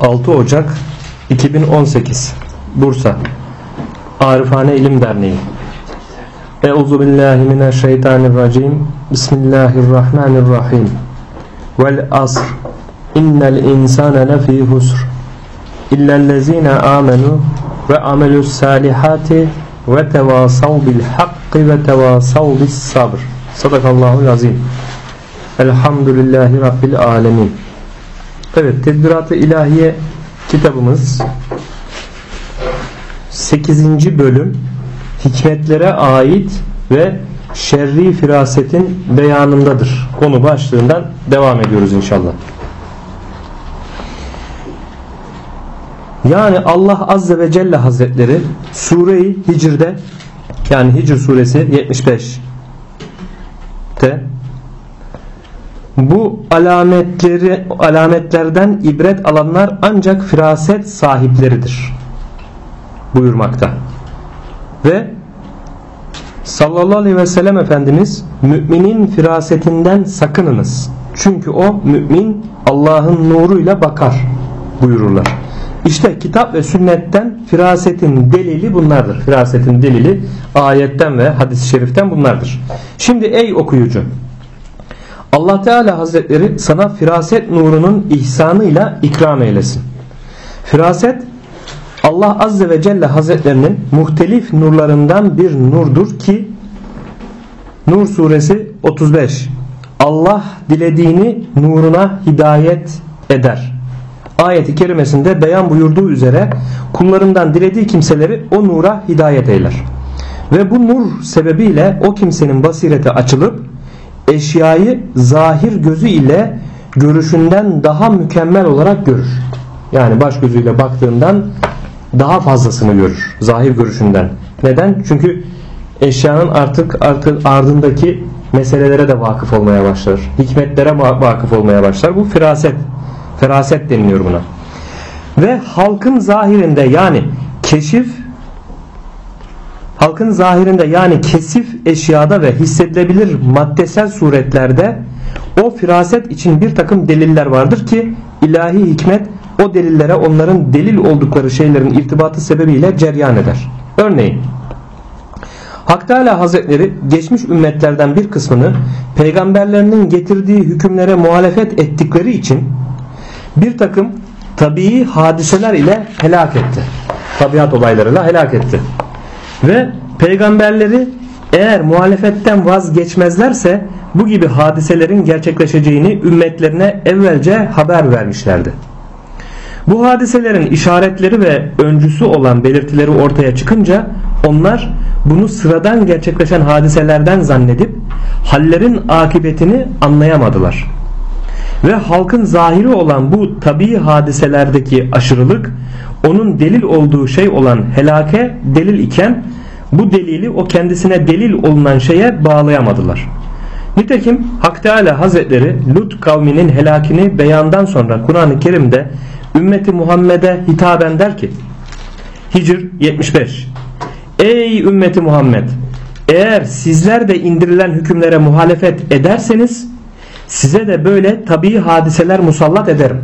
6 Ocak 2018 Bursa. Arifane İlim Derneği. Euzu billahi mineşşeytanirracim. Bismillahirrahmanirrahim. Vel asr. İnnel insane lefî husr. İllellezine amenu ve amelus salihati ve tevasav bil hakkı ve tevasav bis sabr. Sadakallahu azim Elhamdülillahi Rabbil alemin Evet Tedbirat-ı İlahiye kitabımız 8. bölüm hikmetlere ait ve şerri firasetin beyanındadır. Konu başlığından devam ediyoruz inşallah. Yani Allah Azze ve Celle Hazretleri Sure-i Hicr'de yani Hicr suresi 75'te bu alametleri alametlerden ibret alanlar ancak firaset sahipleridir buyurmakta. Ve sallallahu aleyhi ve sellem Efendimiz müminin firasetinden sakınınız. Çünkü o mümin Allah'ın nuruyla bakar buyururlar. İşte kitap ve sünnetten firasetin delili bunlardır. Firasetin delili ayetten ve hadis-i şeriften bunlardır. Şimdi ey okuyucu Allah Teala Hazretleri sana firaset nurunun ihsanıyla ikram eylesin. Firaset Allah Azze ve Celle Hazretlerinin muhtelif nurlarından bir nurdur ki Nur suresi 35 Allah dilediğini nuruna hidayet eder. Ayeti kerimesinde beyan buyurduğu üzere kullarından dilediği kimseleri o nura hidayet eyler. Ve bu nur sebebiyle o kimsenin basireti açılıp eşyayı zahir gözü ile görüşünden daha mükemmel olarak görür. Yani baş gözüyle baktığından daha fazlasını görür. Zahir görüşünden. Neden? Çünkü eşyanın artık artık ardındaki meselelere de vakıf olmaya başlar. Hikmetlere vakıf olmaya başlar. Bu firaset. Feraset deniliyor buna. Ve halkın zahirinde yani keşif halkın zahirinde yani kesif eşyada ve hissedilebilir maddesel suretlerde o firaset için bir takım deliller vardır ki ilahi hikmet o delillere onların delil oldukları şeylerin irtibatı sebebiyle ceryan eder. Örneğin Hak Teala Hazretleri geçmiş ümmetlerden bir kısmını peygamberlerinin getirdiği hükümlere muhalefet ettikleri için bir takım tabii hadiseler ile helak etti. Tabiat olaylarıyla helak etti. Ve peygamberleri eğer muhalefetten vazgeçmezlerse bu gibi hadiselerin gerçekleşeceğini ümmetlerine evvelce haber vermişlerdi. Bu hadiselerin işaretleri ve öncüsü olan belirtileri ortaya çıkınca onlar bunu sıradan gerçekleşen hadiselerden zannedip hallerin akıbetini anlayamadılar. Ve halkın zahiri olan bu tabii hadiselerdeki aşırılık onun delil olduğu şey olan helake delil iken bu delili o kendisine delil olunan şeye bağlayamadılar. Nitekim Hak Teala Hazretleri Lut kavminin helakini beyandan sonra Kur'an-ı Kerim'de ümmeti Muhammed'e hitaben der ki Hicr 75 Ey ümmeti Muhammed eğer sizler de indirilen hükümlere muhalefet ederseniz size de böyle tabii hadiseler musallat ederim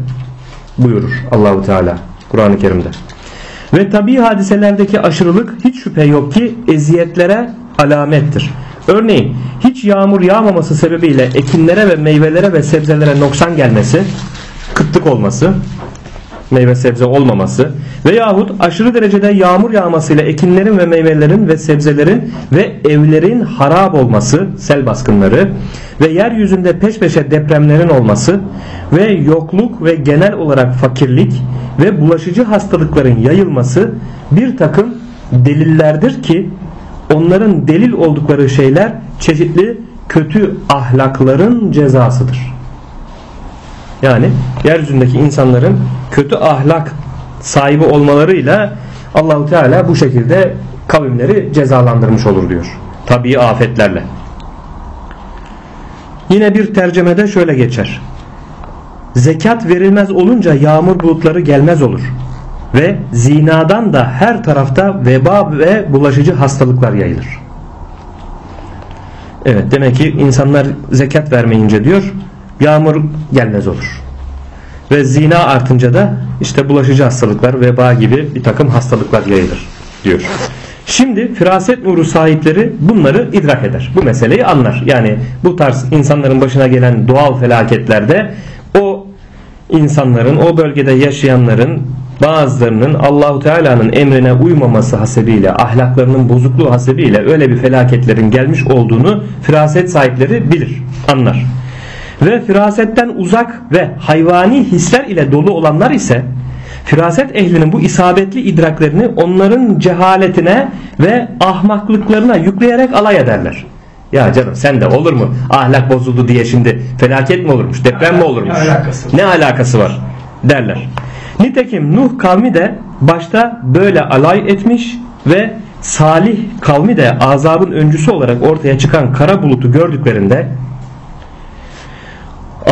buyurur Allahu Teala Kur'an-ı Kerim'de. Ve tabii hadiselerdeki aşırılık hiç şüphe yok ki eziyetlere alamettir. Örneğin hiç yağmur yağmaması sebebiyle ekinlere ve meyvelere ve sebzelere noksan gelmesi, kıtlık olması, meyve sebze olmaması veyahut aşırı derecede yağmur yağmasıyla ekinlerin ve meyvelerin ve sebzelerin ve evlerin harap olması, sel baskınları ve yeryüzünde peş peşe depremlerin olması ve yokluk ve genel olarak fakirlik ve bulaşıcı hastalıkların yayılması bir takım delillerdir ki onların delil oldukları şeyler çeşitli kötü ahlakların cezasıdır. Yani yeryüzündeki insanların kötü ahlak sahibi olmalarıyla Allahu Teala bu şekilde kavimleri cezalandırmış olur diyor. Tabii afetlerle. Yine bir tercemede şöyle geçer. Zekat verilmez olunca yağmur bulutları gelmez olur. Ve zinadan da her tarafta veba ve bulaşıcı hastalıklar yayılır. Evet demek ki insanlar zekat vermeyince diyor yağmur gelmez olur. Ve zina artınca da işte bulaşıcı hastalıklar, veba gibi bir takım hastalıklar yayılır diyor. Şimdi firaset nuru sahipleri bunları idrak eder. Bu meseleyi anlar. Yani bu tarz insanların başına gelen doğal felaketlerde o insanların, o bölgede yaşayanların bazılarının Allahu Teala'nın emrine uymaması hasebiyle, ahlaklarının bozukluğu hasebiyle öyle bir felaketlerin gelmiş olduğunu firaset sahipleri bilir, anlar. Ve firasetten uzak ve hayvani hisler ile dolu olanlar ise firaset ehlinin bu isabetli idraklerini onların cehaletine ve ahmaklıklarına yükleyerek alay ederler. Ya canım sen de olur mu ahlak bozuldu diye şimdi felaket mi olurmuş deprem mi olurmuş ne alakası, ne alakası var derler. Nitekim Nuh kavmi de başta böyle alay etmiş ve Salih kavmi de azabın öncüsü olarak ortaya çıkan kara bulutu gördüklerinde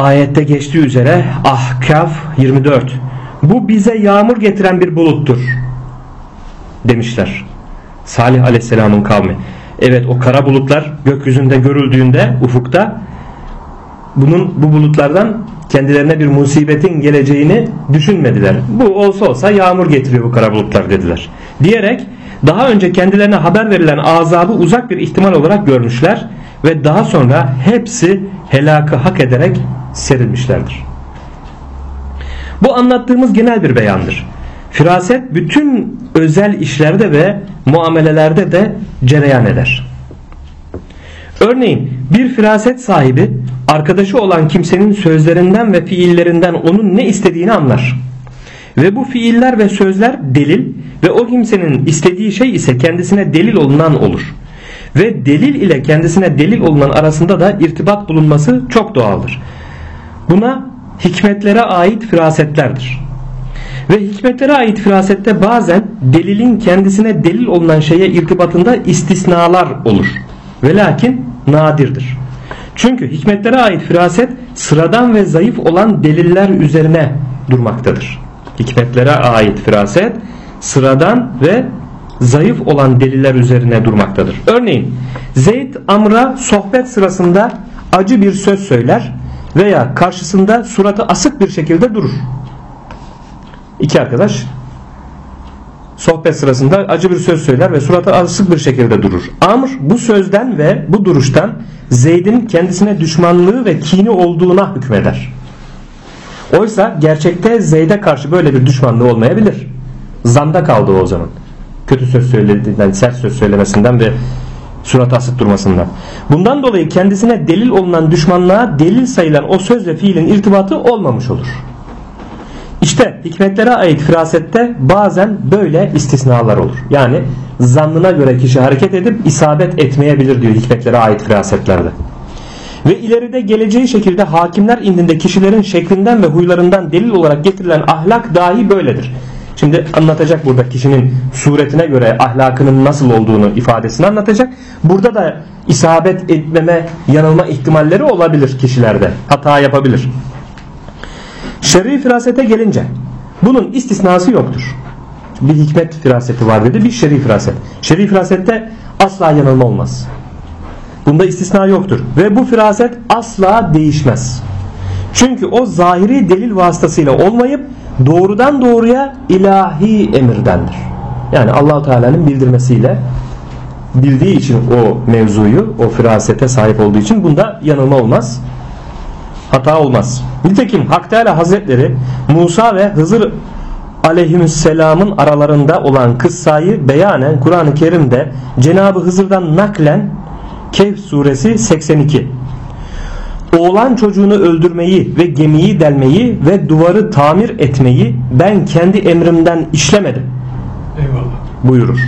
ayette geçtiği üzere Ahkaf 24 bu bize yağmur getiren bir buluttur demişler. Salih aleyhisselamın kavmi. Evet o kara bulutlar gökyüzünde görüldüğünde ufukta bunun bu bulutlardan kendilerine bir musibetin geleceğini düşünmediler. Bu olsa olsa yağmur getiriyor bu kara bulutlar dediler. Diyerek daha önce kendilerine haber verilen azabı uzak bir ihtimal olarak görmüşler ve daha sonra hepsi helakı hak ederek serilmişlerdir. Bu anlattığımız genel bir beyandır. Firaset bütün özel işlerde ve muamelelerde de cereyan eder. Örneğin bir firaset sahibi arkadaşı olan kimsenin sözlerinden ve fiillerinden onun ne istediğini anlar. Ve bu fiiller ve sözler delil ve o kimsenin istediği şey ise kendisine delil olunan olur. Ve delil ile kendisine delil olunan arasında da irtibat bulunması çok doğaldır. Buna hikmetlere ait firasetlerdir. Ve hikmetlere ait firasette bazen delilin kendisine delil olunan şeye irtibatında istisnalar olur. Ve lakin nadirdir. Çünkü hikmetlere ait firaset sıradan ve zayıf olan deliller üzerine durmaktadır. Hikmetlere ait firaset sıradan ve zayıf olan deliller üzerine durmaktadır. Örneğin Zeyd Amr'a sohbet sırasında acı bir söz söyler veya karşısında suratı asık bir şekilde durur. İki arkadaş sohbet sırasında acı bir söz söyler ve suratı asık bir şekilde durur. Amr bu sözden ve bu duruştan Zeyd'in kendisine düşmanlığı ve kini olduğuna hükmeder. Oysa gerçekte Zeyd'e karşı böyle bir düşmanlığı olmayabilir. Zanda kaldı o zaman. Kötü söz söylediğinden, sert söz söylemesinden ve surat asık durmasından. Bundan dolayı kendisine delil olunan düşmanlığa delil sayılan o söz ve fiilin irtibatı olmamış olur. İşte hikmetlere ait firasette bazen böyle istisnalar olur. Yani zannına göre kişi hareket edip isabet etmeyebilir diyor hikmetlere ait firasetlerde. Ve ileride geleceği şekilde hakimler indinde kişilerin şeklinden ve huylarından delil olarak getirilen ahlak dahi böyledir. Şimdi anlatacak burada kişinin suretine göre ahlakının nasıl olduğunu ifadesini anlatacak. Burada da isabet etmeme, yanılma ihtimalleri olabilir kişilerde. Hata yapabilir. Şer'i firasete gelince bunun istisnası yoktur. Bir hikmet firaseti var dedi, bir şer'i firaset. Şer'i firasette asla yanılma olmaz. Bunda istisna yoktur. Ve bu firaset asla değişmez. Çünkü o zahiri delil vasıtasıyla olmayıp doğrudan doğruya ilahi emirdendir. Yani Allahu Teala'nın bildirmesiyle bildiği için o mevzuyu, o firasete sahip olduğu için bunda yanılma olmaz. Hata olmaz. Nitekim Hak Teala Hazretleri Musa ve Hızır aleyhisselamın aralarında olan kıssayı beyanen Kur'an-ı Kerim'de Cenab-ı Hızır'dan naklen Kehf suresi 82 Oğlan çocuğunu öldürmeyi ve gemiyi delmeyi ve duvarı tamir etmeyi ben kendi emrimden işlemedim. Eyvallah. Buyurur.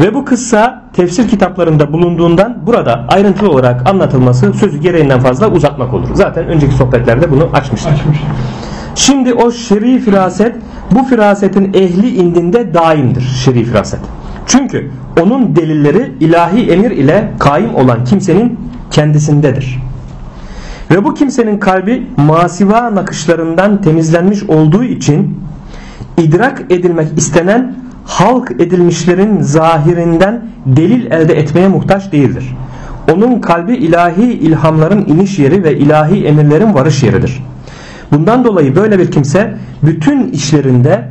Ve bu kıssa tefsir kitaplarında bulunduğundan burada ayrıntılı olarak anlatılması sözü gereğinden fazla uzatmak olur. Zaten önceki sohbetlerde bunu açmıştık. Açmış. Şimdi o şer'i firaset bu firasetin ehli indinde daimdir şer'i firaset. Çünkü onun delilleri ilahi emir ile kaim olan kimsenin kendisindedir. Ve bu kimsenin kalbi masiva nakışlarından temizlenmiş olduğu için idrak edilmek istenen halk edilmişlerin zahirinden delil elde etmeye muhtaç değildir. Onun kalbi ilahi ilhamların iniş yeri ve ilahi emirlerin varış yeridir. Bundan dolayı böyle bir kimse bütün işlerinde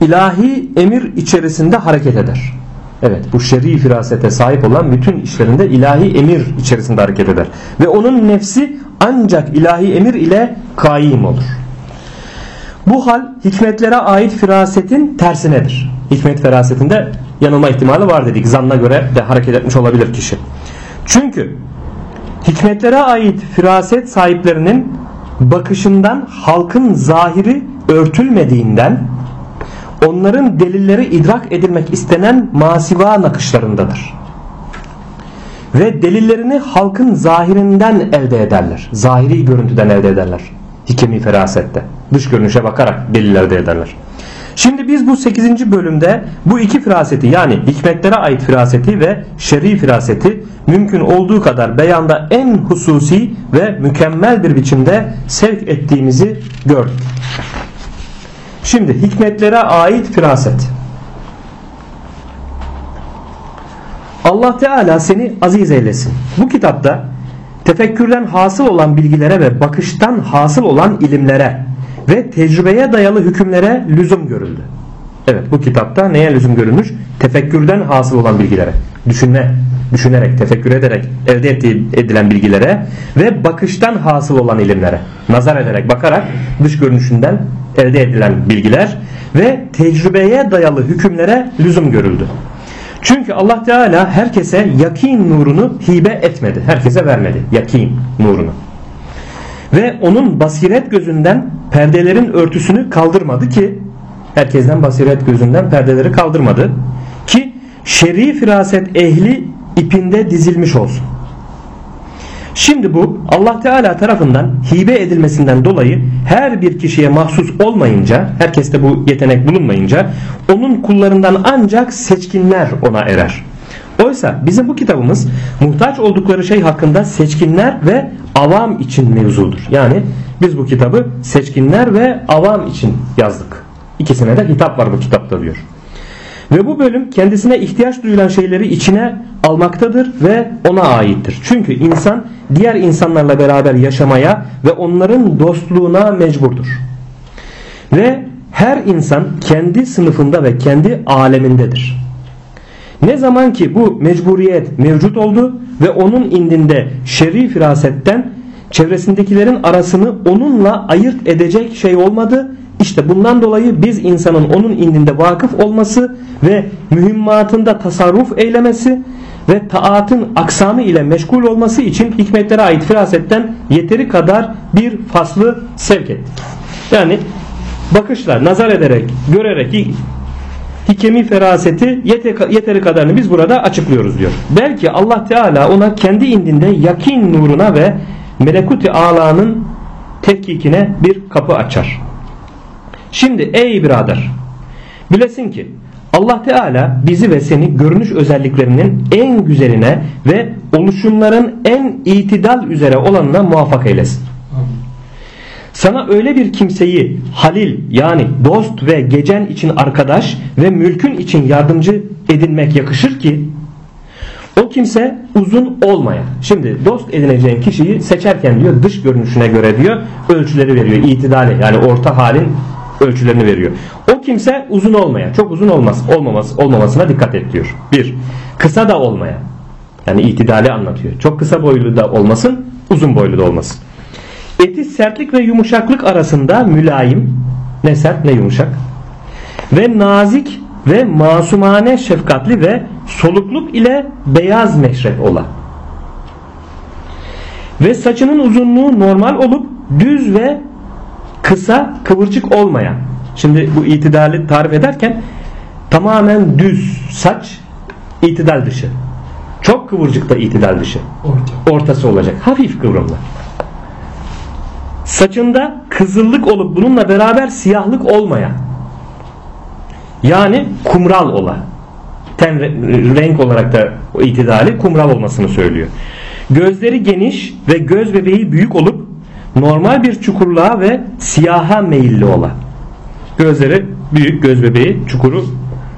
ilahi emir içerisinde hareket eder. Evet bu şer'i firasete sahip olan bütün işlerinde ilahi emir içerisinde hareket eder. Ve onun nefsi ancak ilahi emir ile kaim olur. Bu hal hikmetlere ait firasetin tersinedir. Hikmet ferasetinde yanılma ihtimali var dedik. Zanna göre de hareket etmiş olabilir kişi. Çünkü hikmetlere ait firaset sahiplerinin bakışından halkın zahiri örtülmediğinden onların delilleri idrak edilmek istenen masiva nakışlarındadır. Ve delillerini halkın zahirinden elde ederler. Zahiri görüntüden elde ederler. Hikemi ferasette. Dış görünüşe bakarak deliller elde ederler. Şimdi biz bu 8. bölümde bu iki firaseti yani hikmetlere ait firaseti ve şer'i firaseti mümkün olduğu kadar beyanda en hususi ve mükemmel bir biçimde sevk ettiğimizi gördük. Şimdi hikmetlere ait firaset. Allah Teala seni aziz eylesin. Bu kitapta tefekkürden hasıl olan bilgilere ve bakıştan hasıl olan ilimlere ve tecrübeye dayalı hükümlere lüzum görüldü. Evet bu kitapta neye lüzum görülmüş? Tefekkürden hasıl olan bilgilere, düşünme, düşünerek, tefekkür ederek elde edilen bilgilere ve bakıştan hasıl olan ilimlere, nazar ederek, bakarak dış görünüşünden elde edilen bilgiler ve tecrübeye dayalı hükümlere lüzum görüldü. Çünkü Allah Teala herkese yakin nurunu hibe etmedi. Herkese vermedi yakin nurunu. Ve onun basiret gözünden perdelerin örtüsünü kaldırmadı ki herkesten basiret gözünden perdeleri kaldırmadı ki şer'i firaset ehli ipinde dizilmiş olsun. Şimdi bu Allah Teala tarafından hibe edilmesinden dolayı her bir kişiye mahsus olmayınca, herkeste bu yetenek bulunmayınca onun kullarından ancak seçkinler ona erer. Oysa bizim bu kitabımız muhtaç oldukları şey hakkında seçkinler ve avam için mevzudur. Yani biz bu kitabı seçkinler ve avam için yazdık. İkisine de hitap var bu kitapta diyor. Ve bu bölüm kendisine ihtiyaç duyulan şeyleri içine almaktadır ve ona aittir. Çünkü insan diğer insanlarla beraber yaşamaya ve onların dostluğuna mecburdur. Ve her insan kendi sınıfında ve kendi alemindedir. Ne zaman ki bu mecburiyet mevcut oldu ve onun indinde şer'i firasetten çevresindekilerin arasını onunla ayırt edecek şey olmadı işte bundan dolayı biz insanın onun indinde vakıf olması ve mühimmatında tasarruf eylemesi ve taatın aksamı ile meşgul olması için hikmetlere ait firasetten yeteri kadar bir faslı sevk ettik. Yani bakışlar, nazar ederek, görerek hikemi feraseti yeteri kadarını biz burada açıklıyoruz diyor. Belki Allah Teala ona kendi indinde yakin nuruna ve melekuti alanın tetkikine bir kapı açar. Şimdi ey birader bilesin ki Allah Teala bizi ve seni görünüş özelliklerinin en güzeline ve oluşumların en itidal üzere olanına muvaffak eylesin. Sana öyle bir kimseyi halil yani dost ve gecen için arkadaş ve mülkün için yardımcı edinmek yakışır ki o kimse uzun olmaya. Şimdi dost edineceğin kişiyi seçerken diyor dış görünüşüne göre diyor ölçüleri veriyor. itidali yani orta halin ölçülerini veriyor. O kimse uzun olmaya, çok uzun olmaz, olmaması, olmamasına dikkat et diyor. Bir, kısa da olmaya. Yani itidali anlatıyor. Çok kısa boylu da olmasın, uzun boylu da olmasın. Eti sertlik ve yumuşaklık arasında mülayim, ne sert ne yumuşak ve nazik ve masumane şefkatli ve solukluk ile beyaz meşrep ola. Ve saçının uzunluğu normal olup düz ve kısa kıvırcık olmayan. Şimdi bu itidali tarif ederken tamamen düz saç itidal dışı. Çok kıvırcık da itidal dışı. Orta. Ortası olacak. Hafif kıvrımlı. Saçında kızıllık olup bununla beraber siyahlık olmayan. Yani kumral ola. Ten renk olarak da itidali kumral olmasını söylüyor. Gözleri geniş ve göz bebeği büyük olup normal bir çukurluğa ve siyaha meyilli ola. Gözleri büyük göz bebeği çukuru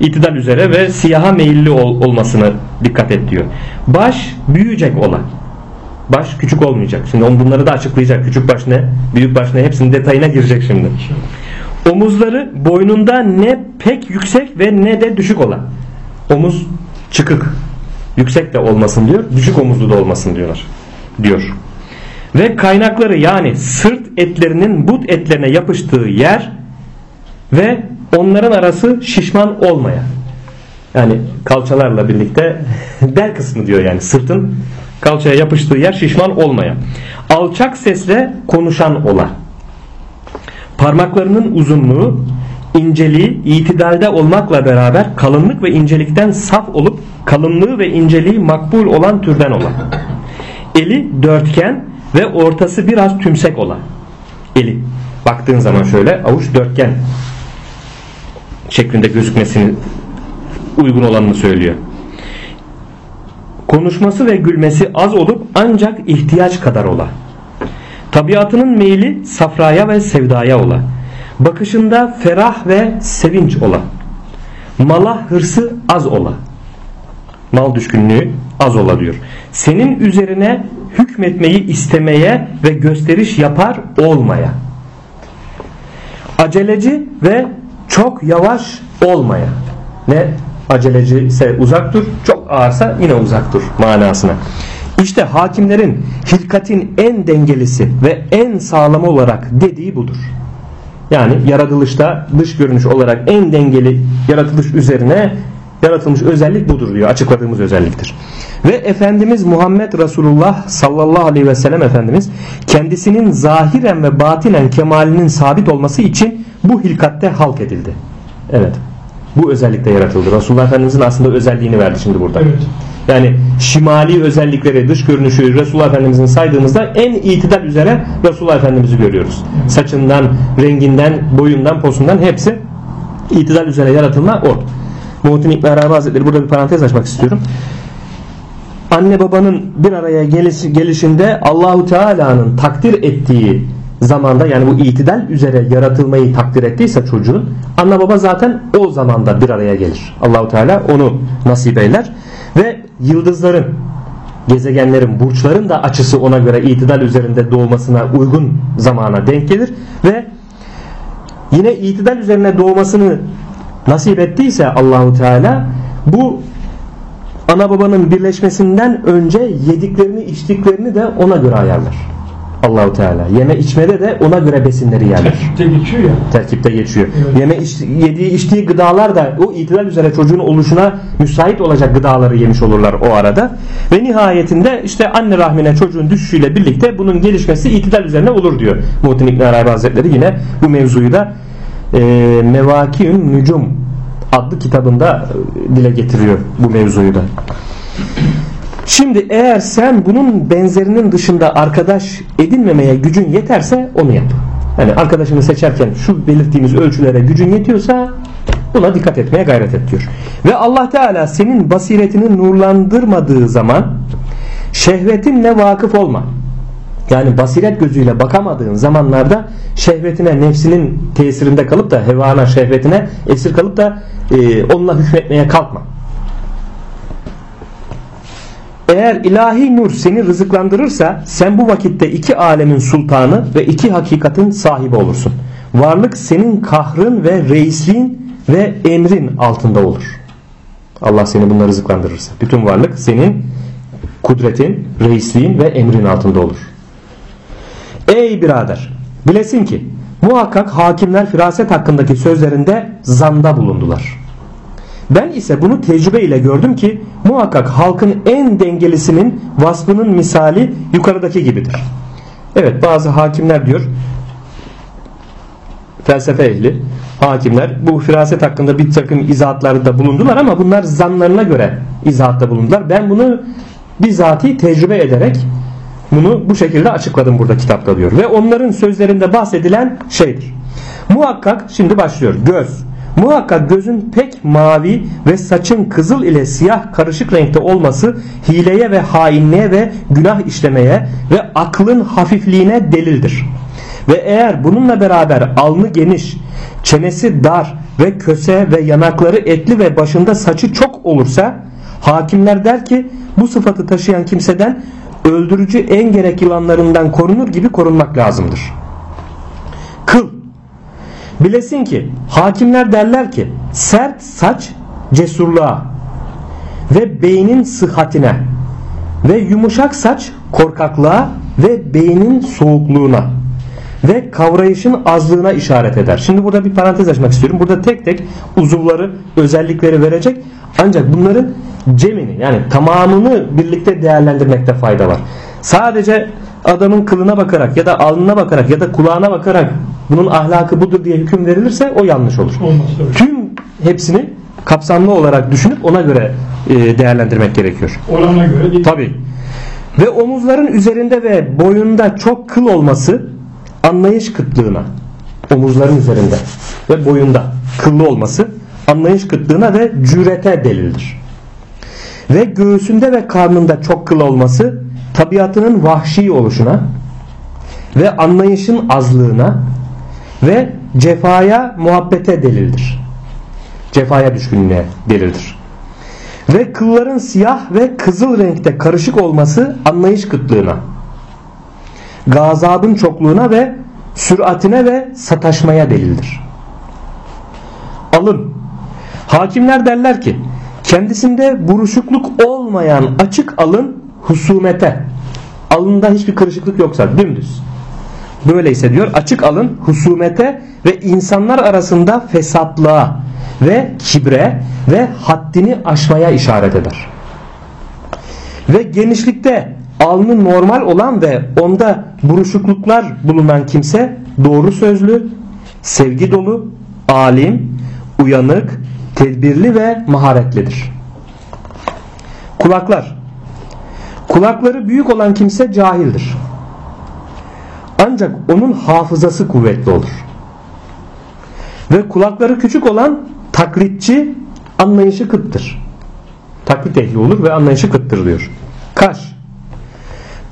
itidal üzere ve siyaha meyilli ol, olmasına dikkat et diyor. Baş büyüyecek ola. baş küçük olmayacak. Şimdi on bunları da açıklayacak. Küçük baş ne? Büyük baş ne? Hepsinin detayına girecek şimdi. Omuzları boynunda ne pek yüksek ve ne de düşük olan. Omuz çıkık. Yüksek de olmasın diyor. Düşük omuzlu da olmasın diyorlar. Diyor. Ve kaynakları yani sırt etlerinin but etlerine yapıştığı yer ve onların arası şişman olmaya. Yani kalçalarla birlikte bel kısmı diyor yani sırtın kalçaya yapıştığı yer şişman olmaya. Alçak sesle konuşan ola. Parmaklarının uzunluğu, inceliği itidalde olmakla beraber kalınlık ve incelikten saf olup kalınlığı ve inceliği makbul olan türden olan. Eli dörtgen ve ortası biraz tümsek olan. Eli. Baktığın zaman şöyle avuç dörtgen şeklinde gözükmesini uygun olanını söylüyor. Konuşması ve gülmesi az olup ancak ihtiyaç kadar ola. Tabiatının meyli safraya ve sevdaya ola. Bakışında ferah ve sevinç ola. Mala hırsı az ola. Mal düşkünlüğü az ola diyor. Senin üzerine hükmetmeyi istemeye ve gösteriş yapar olmaya. Aceleci ve çok yavaş olmaya. Ne aceleci ise uzak dur, çok ağırsa yine uzak dur manasına. İşte hakimlerin hilkatin en dengelisi ve en sağlamı olarak dediği budur. Yani yaratılışta dış görünüş olarak en dengeli yaratılış üzerine yaratılmış özellik budur diyor. Açıkladığımız özelliktir. Ve Efendimiz Muhammed Resulullah sallallahu aleyhi ve sellem Efendimiz kendisinin zahiren ve batinen kemalinin sabit olması için bu hilkatte halk edildi. Evet. Bu özellikle yaratıldı. Resulullah Efendimizin aslında özelliğini verdi şimdi burada. Evet. Yani şimali özellikleri, dış görünüşü Resulullah Efendimizin saydığımızda en itidal üzere Resulullah Efendimiz'i görüyoruz. Saçından, renginden, boyundan, posundan hepsi itidal üzere yaratılma o. Muhittin İbn Arabi Hazretleri burada bir parantez açmak istiyorum. Anne babanın bir araya gelişinde Allahu Teala'nın takdir ettiği zamanda yani bu itidal üzere yaratılmayı takdir ettiyse çocuğun anne baba zaten o zamanda bir araya gelir. Allahu Teala onu nasip eyler ve yıldızların gezegenlerin, burçların da açısı ona göre itidal üzerinde doğmasına uygun zamana denk gelir ve yine itidal üzerine doğmasını nasip ettiyse Allahu Teala bu ana babanın birleşmesinden önce yediklerini içtiklerini de ona göre ayarlar. Allahu Teala. Yeme içmede de ona göre besinleri yerler. Terkipte geçiyor ya. Terkipte geçiyor. Evet. Yeme iç, yediği içtiği gıdalar da o itidal üzere çocuğun oluşuna müsait olacak gıdaları yemiş olurlar o arada. Ve nihayetinde işte anne rahmine çocuğun düşüşüyle birlikte bunun gelişmesi itidal üzerine olur diyor. Muhittin İbn Arabi Hazretleri yine bu mevzuyu da e, Mevakiün Nücum adlı kitabında e, dile getiriyor bu mevzuyu da. Şimdi eğer sen bunun benzerinin dışında arkadaş edinmemeye gücün yeterse onu yap. Yani arkadaşını seçerken şu belirttiğimiz ölçülere gücün yetiyorsa buna dikkat etmeye gayret et diyor. Ve Allah Teala senin basiretini nurlandırmadığı zaman şehvetinle vakıf olma. Yani basiret gözüyle bakamadığın zamanlarda şehvetine, nefsinin tesirinde kalıp da hevana, şehvetine esir kalıp da e, onunla hükmetmeye kalkma. Eğer ilahi nur seni rızıklandırırsa sen bu vakitte iki alemin sultanı ve iki hakikatin sahibi olursun. Varlık senin kahrın ve reisliğin ve emrin altında olur. Allah seni bunları rızıklandırırsa. Bütün varlık senin kudretin, reisliğin ve emrin altında olur. Ey birader bilesin ki muhakkak hakimler firaset hakkındaki sözlerinde zanda bulundular. Ben ise bunu tecrübe ile gördüm ki muhakkak halkın en dengelisinin vasfının misali yukarıdaki gibidir. Evet bazı hakimler diyor felsefe ehli hakimler bu firaset hakkında bir takım izahatlarda bulundular ama bunlar zanlarına göre izahatta bulundular. Ben bunu bizatihi tecrübe ederek bunu bu şekilde açıkladım burada kitapta diyor. Ve onların sözlerinde bahsedilen şeydir. Muhakkak şimdi başlıyor. Göz, Muhakkak gözün pek mavi ve saçın kızıl ile siyah karışık renkte olması hileye ve hainliğe ve günah işlemeye ve aklın hafifliğine delildir. Ve eğer bununla beraber alnı geniş, çenesi dar ve köse ve yanakları etli ve başında saçı çok olursa hakimler der ki bu sıfatı taşıyan kimseden öldürücü en gerek yılanlarından korunur gibi korunmak lazımdır. Kıl Bilesin ki hakimler derler ki sert saç cesurluğa ve beynin sıhhatine ve yumuşak saç korkaklığa ve beynin soğukluğuna ve kavrayışın azlığına işaret eder. Şimdi burada bir parantez açmak istiyorum. Burada tek tek uzuvları, özellikleri verecek. Ancak bunların cemini yani tamamını birlikte değerlendirmekte fayda var. Sadece adamın kılına bakarak ya da alnına bakarak ya da kulağına bakarak bunun ahlakı budur diye hüküm verilirse o yanlış olur. Olmaz tabii. Tüm hepsini kapsamlı olarak düşünüp ona göre e, değerlendirmek gerekiyor. Orana göre değil. Tabi. Ve omuzların üzerinde ve boyunda çok kıl olması anlayış kıtlığına, omuzların üzerinde ve boyunda kıllı olması anlayış kıtlığına ve cürete delildir. Ve göğsünde ve karnında çok kıl olması tabiatının vahşi oluşuna ve anlayışın azlığına ve cefaya muhabbete delildir. Cefaya düşkünlüğe delildir. Ve kılların siyah ve kızıl renkte karışık olması anlayış kıtlığına, gazabın çokluğuna ve süratine ve sataşmaya delildir. Alın. Hakimler derler ki kendisinde buruşukluk olmayan açık alın husumete. Alında hiçbir kırışıklık yoksa dümdüz. Böyleyse diyor açık alın husumete ve insanlar arasında fesatlığa ve kibre ve haddini aşmaya işaret eder. Ve genişlikte alnı normal olan ve onda buruşukluklar bulunan kimse doğru sözlü, sevgi dolu, alim, uyanık, tedbirli ve maharetlidir. Kulaklar Kulakları büyük olan kimse cahildir. Ancak onun hafızası kuvvetli olur. Ve kulakları küçük olan taklitçi anlayışı kıttır. Taklit ehli olur ve anlayışı kıttır diyor. Kaş.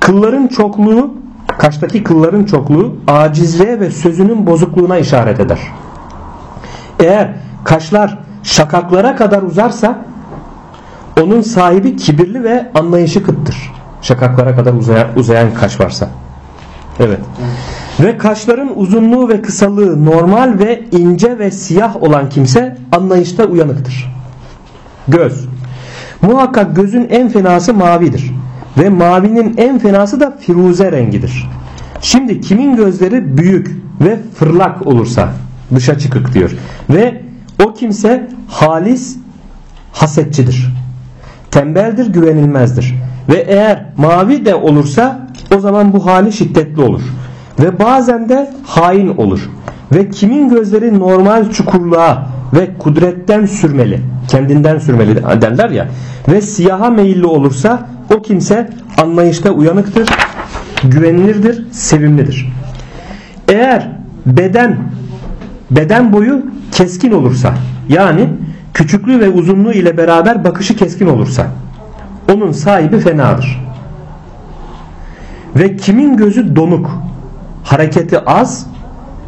Kılların çokluğu, kaştaki kılların çokluğu acizliğe ve sözünün bozukluğuna işaret eder. Eğer kaşlar şakaklara kadar uzarsa onun sahibi kibirli ve anlayışı kıttır. Şakaklara kadar uzayan, uzayan kaş varsa. Evet. Ve kaşların uzunluğu ve kısalığı normal ve ince ve siyah olan kimse anlayışta uyanıktır. Göz. Muhakkak gözün en fenası mavidir. Ve mavinin en fenası da firuze rengidir. Şimdi kimin gözleri büyük ve fırlak olursa dışa çıkık diyor. Ve o kimse halis hasetçidir. Tembeldir güvenilmezdir. Ve eğer mavi de olursa o zaman bu hali şiddetli olur. Ve bazen de hain olur. Ve kimin gözleri normal çukurluğa ve kudretten sürmeli, kendinden sürmeli derler ya. Ve siyaha meyilli olursa o kimse anlayışta uyanıktır, güvenilirdir, sevimlidir. Eğer beden beden boyu keskin olursa yani küçüklüğü ve uzunluğu ile beraber bakışı keskin olursa onun sahibi fenadır. Ve kimin gözü donuk, hareketi az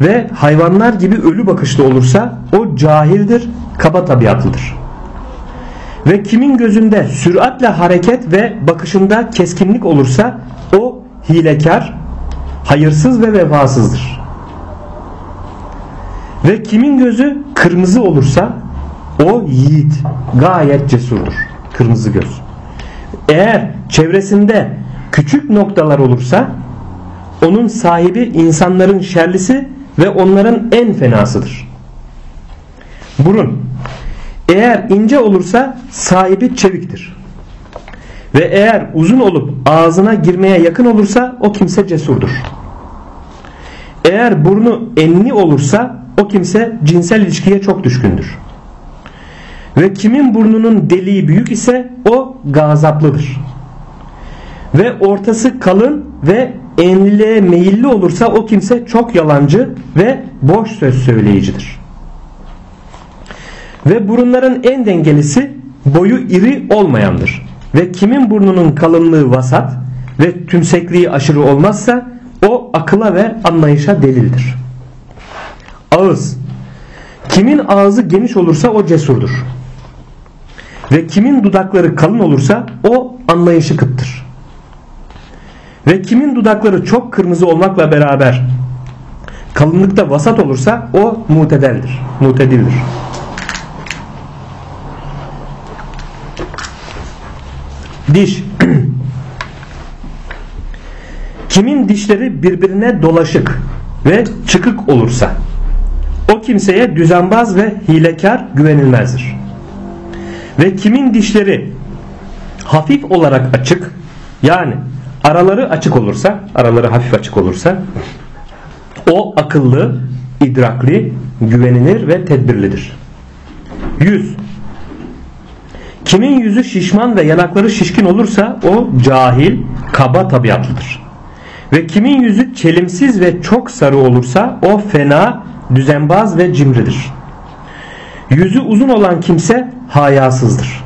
ve hayvanlar gibi ölü bakışlı olursa o cahildir, kaba tabiatlıdır. Ve kimin gözünde süratle hareket ve bakışında keskinlik olursa o hilekar, hayırsız ve vefasızdır. Ve kimin gözü kırmızı olursa o yiğit, gayet cesurdur. Kırmızı göz. Eğer çevresinde küçük noktalar olursa onun sahibi insanların şerlisi ve onların en fenasıdır. Burun eğer ince olursa sahibi çeviktir. Ve eğer uzun olup ağzına girmeye yakın olursa o kimse cesurdur. Eğer burnu enli olursa o kimse cinsel ilişkiye çok düşkündür. Ve kimin burnunun deliği büyük ise o gazaplıdır. Ve ortası kalın ve enliliğe meyilli olursa o kimse çok yalancı ve boş söz söyleyicidir. Ve burunların en dengelisi boyu iri olmayandır. Ve kimin burnunun kalınlığı vasat ve tümsekliği aşırı olmazsa o akıla ve anlayışa delildir. Ağız Kimin ağzı geniş olursa o cesurdur. Ve kimin dudakları kalın olursa o anlayışı kıttır. Ve kimin dudakları çok kırmızı olmakla beraber kalınlıkta vasat olursa o mutedeldir. Mutedildir. Diş Kimin dişleri birbirine dolaşık ve çıkık olursa o kimseye düzenbaz ve hilekar güvenilmezdir. Ve kimin dişleri hafif olarak açık yani araları açık olursa araları hafif açık olursa o akıllı, idrakli, güvenilir ve tedbirlidir. Yüz Kimin yüzü şişman ve yanakları şişkin olursa o cahil, kaba tabiatlıdır. Ve kimin yüzü çelimsiz ve çok sarı olursa o fena, düzenbaz ve cimridir. Yüzü uzun olan kimse hayasızdır.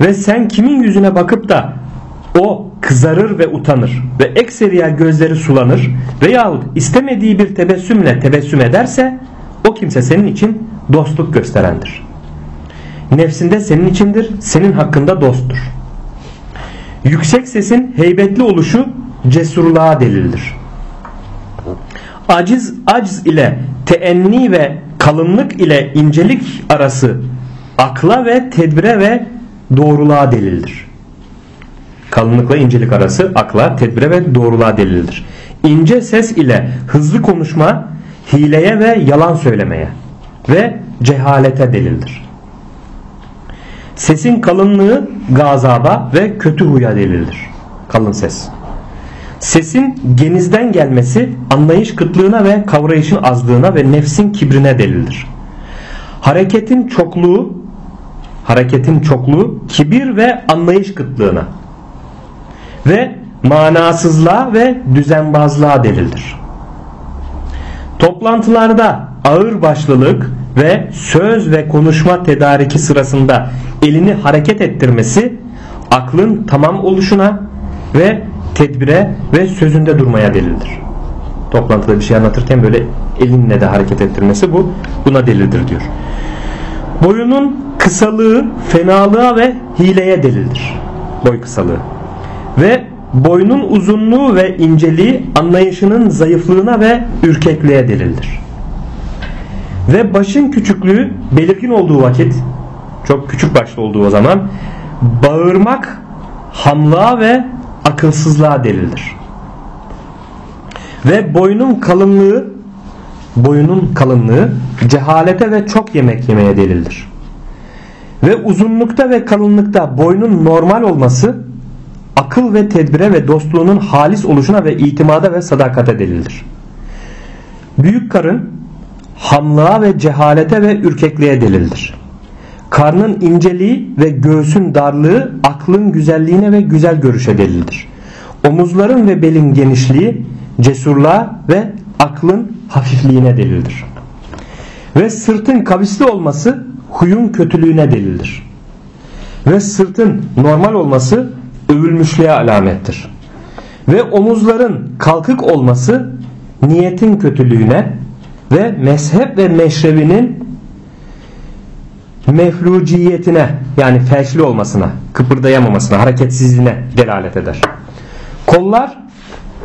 Ve sen kimin yüzüne bakıp da o kızarır ve utanır ve ekseriya gözleri sulanır veyahut istemediği bir tebessümle tebessüm ederse o kimse senin için dostluk gösterendir. Nefsinde senin içindir, senin hakkında dosttur. Yüksek sesin heybetli oluşu cesurluğa delildir. Aciz aciz ile teenni ve kalınlık ile incelik arası akla ve tedbire ve doğruluğa delildir. Kalınlıkla incelik arası akla, tedbire ve doğruluğa delildir. İnce ses ile hızlı konuşma hileye ve yalan söylemeye ve cehalete delildir. Sesin kalınlığı gazaba ve kötü huya delildir. Kalın ses. Sesin genizden gelmesi anlayış kıtlığına ve kavrayışın azlığına ve nefsin kibrine delildir. Hareketin çokluğu hareketin çokluğu kibir ve anlayış kıtlığına ve manasızlığa ve düzenbazlığa delildir. Toplantılarda ağır başlılık ve söz ve konuşma tedariki sırasında elini hareket ettirmesi aklın tamam oluşuna ve tedbire ve sözünde durmaya delildir. Toplantıda bir şey anlatırken böyle elinle de hareket ettirmesi bu buna delildir diyor. Boyunun kısalığı fenalığa ve hileye delildir. Boy kısalığı. Ve boynun uzunluğu ve inceliği anlayışının zayıflığına ve ürkekliğe delildir. Ve başın küçüklüğü belirgin olduğu vakit çok küçük başlı olduğu o zaman bağırmak hamlığa ve akılsızlığa delildir. Ve boynun kalınlığı boyunun kalınlığı cehalete ve çok yemek yemeye delildir. Ve uzunlukta ve kalınlıkta boynun normal olması akıl ve tedbire ve dostluğunun halis oluşuna ve itimada ve sadakate delildir. Büyük karın hamlığa ve cehalete ve ürkekliğe delildir. Karnın inceliği ve göğsün darlığı aklın güzelliğine ve güzel görüşe delildir. Omuzların ve belin genişliği cesurluğa ve aklın hafifliğine delildir. Ve sırtın kavisli olması huyun kötülüğüne delildir. Ve sırtın normal olması övülmüşlüğe alamettir. Ve omuzların kalkık olması niyetin kötülüğüne ve mezhep ve meşrevinin mefluciyetine yani felçli olmasına, kıpırdayamamasına, hareketsizliğine delalet eder. Kollar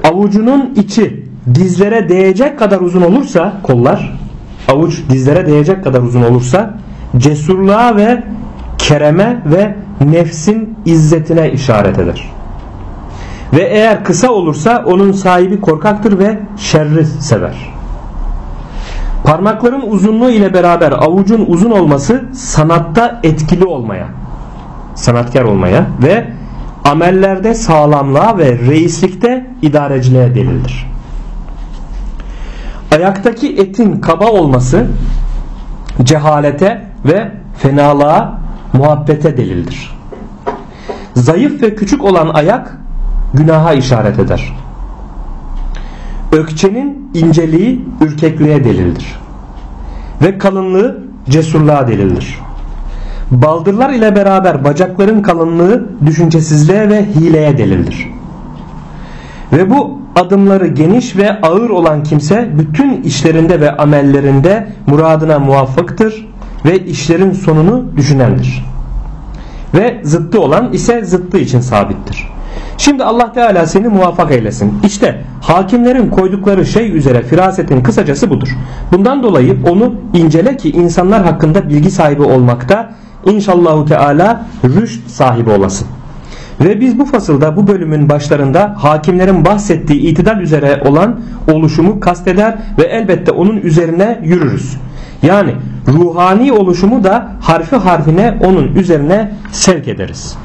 avucunun içi dizlere değecek kadar uzun olursa kollar avuç dizlere değecek kadar uzun olursa cesurluğa ve kereme ve nefsin izzetine işaret eder. Ve eğer kısa olursa onun sahibi korkaktır ve şerri sever. Parmakların uzunluğu ile beraber avucun uzun olması sanatta etkili olmaya, sanatkar olmaya ve amellerde sağlamlığa ve reislikte idareciliğe delildir. Ayaktaki etin kaba olması cehalete ve fenalığa muhabbete delildir. Zayıf ve küçük olan ayak günaha işaret eder. Ökçenin inceliği ürkekliğe delildir. Ve kalınlığı cesurluğa delildir. Baldırlar ile beraber bacakların kalınlığı düşüncesizliğe ve hileye delildir. Ve bu adımları geniş ve ağır olan kimse bütün işlerinde ve amellerinde muradına muvaffıktır ve işlerin sonunu düşünendir. Ve zıttı olan ise zıttı için sabittir. Şimdi Allah Teala seni muvaffak eylesin. İşte hakimlerin koydukları şey üzere firasetin kısacası budur. Bundan dolayı onu incele ki insanlar hakkında bilgi sahibi olmakta inşallahu Teala rüşt sahibi olasın. Ve biz bu fasılda bu bölümün başlarında hakimlerin bahsettiği itidal üzere olan oluşumu kasteder ve elbette onun üzerine yürürüz. Yani ruhani oluşumu da harfi harfine onun üzerine sevk ederiz.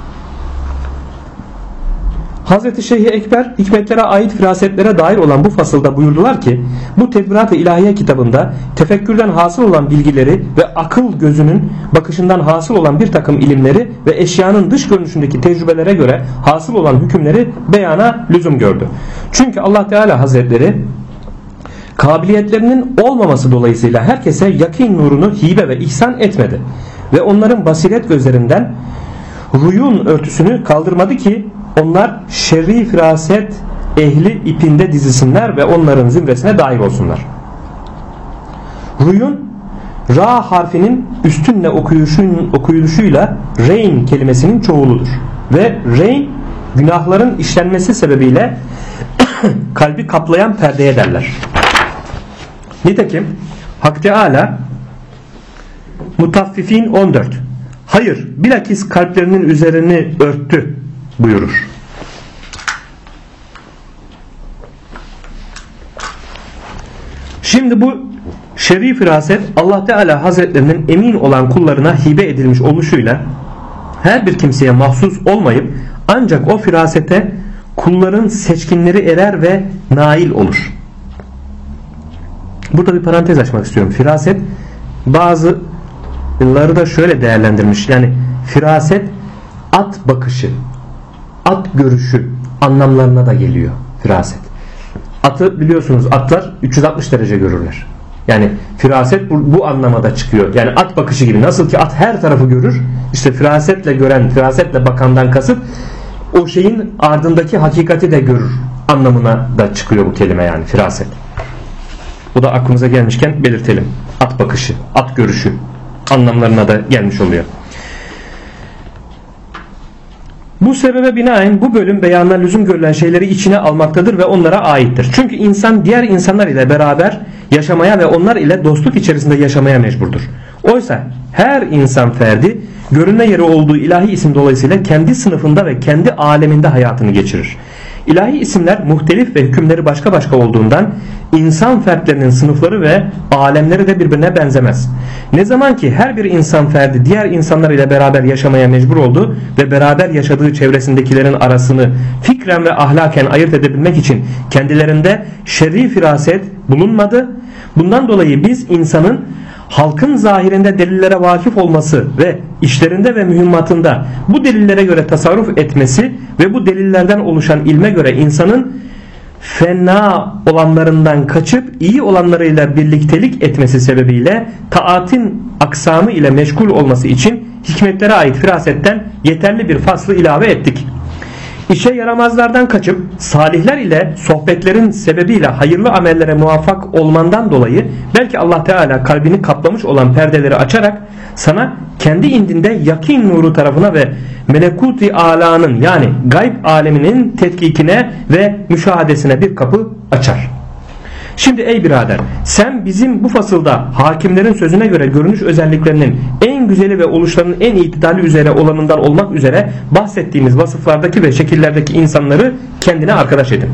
Hazreti Şeyh Ekber hikmetlere ait firasetlere dair olan bu fasılda buyurdular ki bu Tedbirat-ı İlahiye kitabında tefekkürden hasıl olan bilgileri ve akıl gözünün bakışından hasıl olan bir takım ilimleri ve eşyanın dış görünüşündeki tecrübelere göre hasıl olan hükümleri beyana lüzum gördü. Çünkü Allah Teala Hazretleri kabiliyetlerinin olmaması dolayısıyla herkese yakin nurunu hibe ve ihsan etmedi. Ve onların basiret gözlerinden ruyun örtüsünü kaldırmadı ki onlar şerri firaset ehli ipinde dizilsinler ve onların zümresine dahil olsunlar. Ruyun Ra harfinin üstünle okuyuşun, okuyuluşuyla reyn kelimesinin çoğuludur. Ve reyn günahların işlenmesi sebebiyle kalbi kaplayan perdeye derler. Nitekim Hak Teala Mutaffifin 14 Hayır bilakis kalplerinin üzerini örttü buyurur. Şimdi bu şer'i firaset Allah Teala Hazretlerinin emin olan kullarına hibe edilmiş oluşuyla her bir kimseye mahsus olmayıp ancak o firasete kulların seçkinleri erer ve nail olur. Burada bir parantez açmak istiyorum. Firaset bazıları da şöyle değerlendirmiş. Yani firaset at bakışı at görüşü anlamlarına da geliyor firaset. Atı biliyorsunuz atlar 360 derece görürler. Yani firaset bu, bu anlamada çıkıyor. Yani at bakışı gibi. Nasıl ki at her tarafı görür. İşte firasetle gören, firasetle bakandan kasıt o şeyin ardındaki hakikati de görür anlamına da çıkıyor bu kelime yani firaset. Bu da aklımıza gelmişken belirtelim. At bakışı, at görüşü anlamlarına da gelmiş oluyor. Bu sebebe binaen bu bölüm beyanına lüzum görülen şeyleri içine almaktadır ve onlara aittir. Çünkü insan diğer insanlar ile beraber yaşamaya ve onlar ile dostluk içerisinde yaşamaya mecburdur. Oysa her insan ferdi görünme yeri olduğu ilahi isim dolayısıyla kendi sınıfında ve kendi aleminde hayatını geçirir. İlahi isimler muhtelif ve hükümleri başka başka olduğundan insan fertlerinin sınıfları ve alemleri de birbirine benzemez. Ne zaman ki her bir insan ferdi diğer insanlar ile beraber yaşamaya mecbur oldu ve beraber yaşadığı çevresindekilerin arasını fikren ve ahlaken ayırt edebilmek için kendilerinde şerri firaset bulunmadı. Bundan dolayı biz insanın halkın zahirinde delillere vakıf olması ve işlerinde ve mühimmatında bu delillere göre tasarruf etmesi ve bu delillerden oluşan ilme göre insanın fena olanlarından kaçıp iyi olanlarıyla birliktelik etmesi sebebiyle taatin aksamı ile meşgul olması için hikmetlere ait firasetten yeterli bir faslı ilave ettik. İşe yaramazlardan kaçıp salihler ile sohbetlerin sebebiyle hayırlı amellere muvaffak olmandan dolayı belki Allah Teala kalbini kaplamış olan perdeleri açarak sana kendi indinde yakin nuru tarafına ve melekuti alanın yani gayb aleminin tetkikine ve müşahadesine bir kapı açar. Şimdi ey birader sen bizim bu fasılda hakimlerin sözüne göre görünüş özelliklerinin en güzeli ve oluşlarının en itidali üzere olanından olmak üzere bahsettiğimiz vasıflardaki ve şekillerdeki insanları kendine arkadaş edin.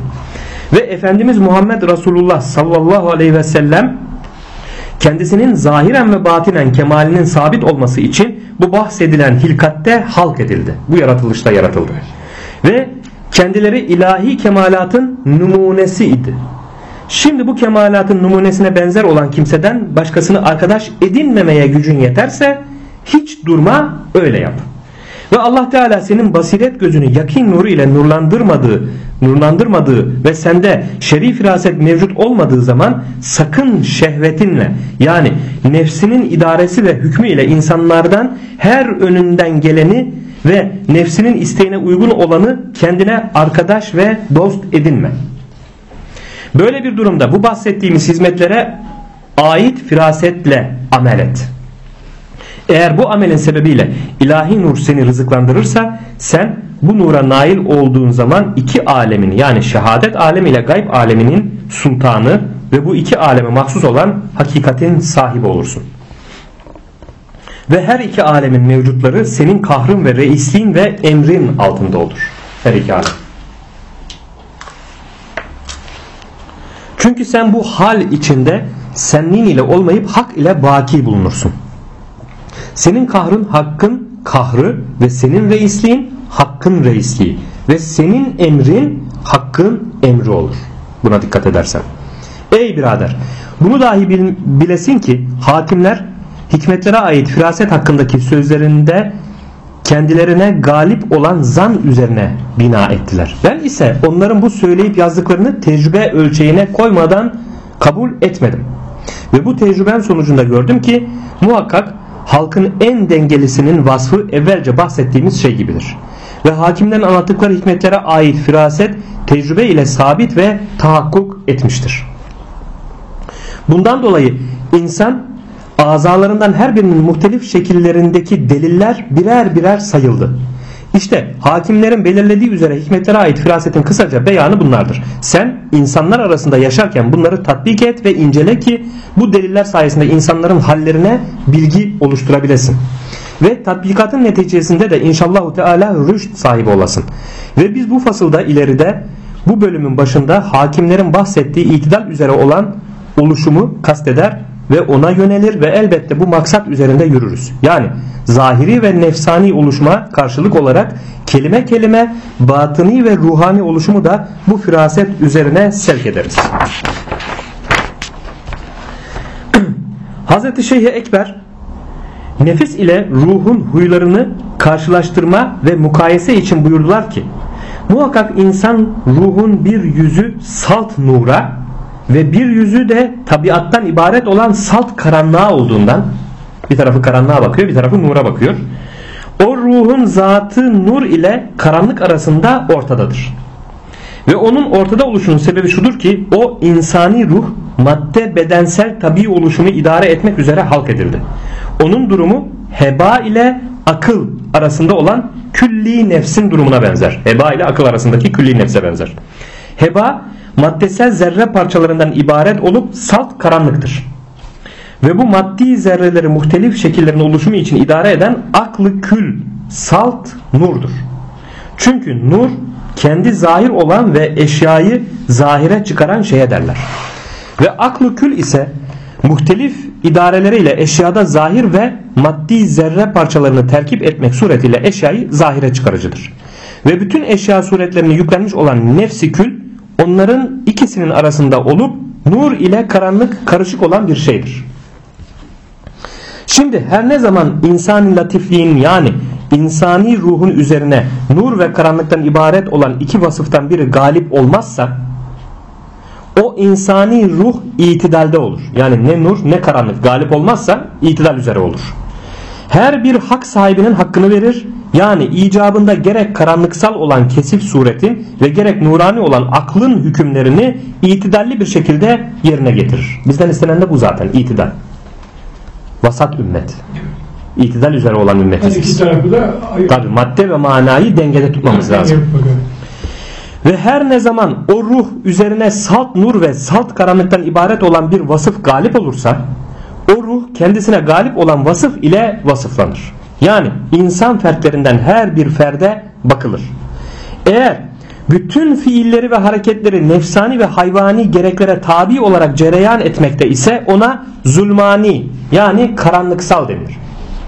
Ve Efendimiz Muhammed Resulullah sallallahu aleyhi ve sellem kendisinin zahiren ve batinen kemalinin sabit olması için bu bahsedilen hilkatte halk edildi. Bu yaratılışta yaratıldı. Ve kendileri ilahi kemalatın numunesiydi. Şimdi bu kemalatın numunesine benzer olan kimseden başkasını arkadaş edinmemeye gücün yeterse hiç durma öyle yap. Ve Allah Teala senin basiret gözünü yakin nuru ile nurlandırmadığı, nurlandırmadığı ve sende şerif firaset mevcut olmadığı zaman sakın şehvetinle yani nefsinin idaresi ve hükmü ile insanlardan her önünden geleni ve nefsinin isteğine uygun olanı kendine arkadaş ve dost edinme. Böyle bir durumda bu bahsettiğimiz hizmetlere ait firasetle amel et. Eğer bu amelin sebebiyle ilahi nur seni rızıklandırırsa sen bu nura nail olduğun zaman iki alemin yani şehadet alemi ile gayb aleminin sultanı ve bu iki aleme mahsus olan hakikatin sahibi olursun. Ve her iki alemin mevcutları senin kahrın ve reisliğin ve emrin altında olur. Her iki alem. Çünkü sen bu hal içinde senliğin ile olmayıp hak ile baki bulunursun. Senin kahrın hakkın kahrı ve senin reisliğin hakkın reisliği ve senin emrin hakkın emri olur. Buna dikkat edersen. Ey birader bunu dahi bilesin ki hakimler hikmetlere ait firaset hakkındaki sözlerinde kendilerine galip olan zan üzerine bina ettiler. Ben ise onların bu söyleyip yazdıklarını tecrübe ölçeğine koymadan kabul etmedim. Ve bu tecrüben sonucunda gördüm ki muhakkak halkın en dengelisinin vasfı evvelce bahsettiğimiz şey gibidir. Ve hakimden anlattıkları hikmetlere ait firaset tecrübe ile sabit ve tahakkuk etmiştir. Bundan dolayı insan azalarından her birinin muhtelif şekillerindeki deliller birer birer sayıldı. İşte hakimlerin belirlediği üzere hikmetlere ait firasetin kısaca beyanı bunlardır. Sen insanlar arasında yaşarken bunları tatbik et ve incele ki bu deliller sayesinde insanların hallerine bilgi oluşturabilesin. Ve tatbikatın neticesinde de inşallah Teala rüşt sahibi olasın. Ve biz bu fasılda ileride bu bölümün başında hakimlerin bahsettiği itidal üzere olan oluşumu kasteder ve ona yönelir ve elbette bu maksat üzerinde yürürüz. Yani zahiri ve nefsani oluşuma karşılık olarak kelime kelime batıni ve ruhani oluşumu da bu firaset üzerine sevk ederiz. Hz. Şeyh Ekber nefis ile ruhun huylarını karşılaştırma ve mukayese için buyurdular ki muhakkak insan ruhun bir yüzü salt nura ve bir yüzü de tabiattan ibaret olan salt karanlığa olduğundan bir tarafı karanlığa bakıyor bir tarafı nura bakıyor. O ruhun zatı nur ile karanlık arasında ortadadır. Ve onun ortada oluşunun sebebi şudur ki o insani ruh madde bedensel tabi oluşumu idare etmek üzere halk edildi. Onun durumu heba ile akıl arasında olan külli nefsin durumuna benzer. Heba ile akıl arasındaki külli nefse benzer. Heba maddesel zerre parçalarından ibaret olup salt karanlıktır. Ve bu maddi zerreleri muhtelif şekillerin oluşumu için idare eden aklı kül, salt nurdur. Çünkü nur kendi zahir olan ve eşyayı zahire çıkaran şeye derler. Ve aklı kül ise muhtelif idareleriyle eşyada zahir ve maddi zerre parçalarını terkip etmek suretiyle eşyayı zahire çıkarıcıdır. Ve bütün eşya suretlerini yüklenmiş olan nefsi kül onların ikisinin arasında olup nur ile karanlık karışık olan bir şeydir. Şimdi her ne zaman insani latifliğin yani insani ruhun üzerine nur ve karanlıktan ibaret olan iki vasıftan biri galip olmazsa o insani ruh itidalde olur. Yani ne nur ne karanlık galip olmazsa itidal üzere olur. Her bir hak sahibinin hakkını verir. Yani icabında gerek karanlıksal olan kesif suretin ve gerek nurani olan aklın hükümlerini itidalli bir şekilde yerine getirir. Bizden istenen de bu zaten itidal. Vasat ümmet. İtidal üzere olan ümmetiz da Tabi madde ve manayı dengede tutmamız lazım. Ve her ne zaman o ruh üzerine salt nur ve salt karanlıktan ibaret olan bir vasıf galip olursa o ruh kendisine galip olan vasıf ile vasıflanır. Yani insan fertlerinden her bir ferde bakılır. Eğer bütün fiilleri ve hareketleri nefsani ve hayvani gereklere tabi olarak cereyan etmekte ise ona zulmani yani karanlıksal denir.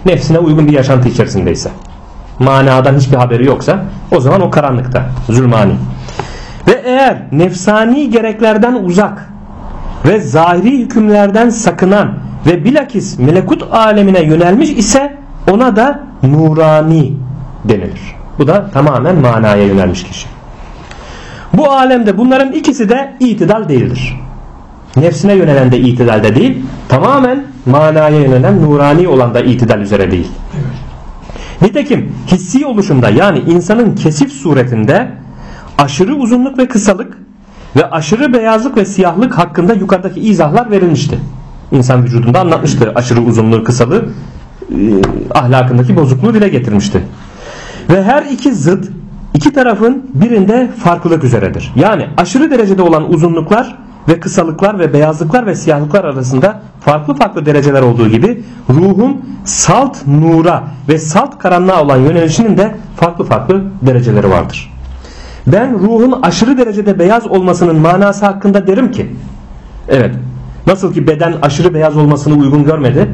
Nefsine uygun bir yaşantı içerisindeyse. Manadan hiçbir haberi yoksa o zaman o karanlıkta zulmani. Ve eğer nefsani gereklerden uzak ve zahiri hükümlerden sakınan ve bilakis melekut alemine yönelmiş ise ona da nurani denilir. Bu da tamamen manaya yönelmiş kişi. Bu alemde bunların ikisi de itidal değildir. Nefsine yönelen de itidalde değil, tamamen manaya yönelen nurani olan da itidal üzere değil. Nitekim hissi oluşumda yani insanın kesif suretinde aşırı uzunluk ve kısalık ve aşırı beyazlık ve siyahlık hakkında yukarıdaki izahlar verilmişti. İnsan vücudunda anlatmıştı aşırı uzunluğu kısalığı ahlakındaki bozukluğu dile getirmişti. Ve her iki zıt İki tarafın birinde farklılık üzeredir. Yani aşırı derecede olan uzunluklar ve kısalıklar ve beyazlıklar ve siyahlıklar arasında farklı farklı dereceler olduğu gibi ruhun salt nura ve salt karanlığa olan yönelişinin de farklı farklı dereceleri vardır. Ben ruhun aşırı derecede beyaz olmasının manası hakkında derim ki evet nasıl ki beden aşırı beyaz olmasını uygun görmedi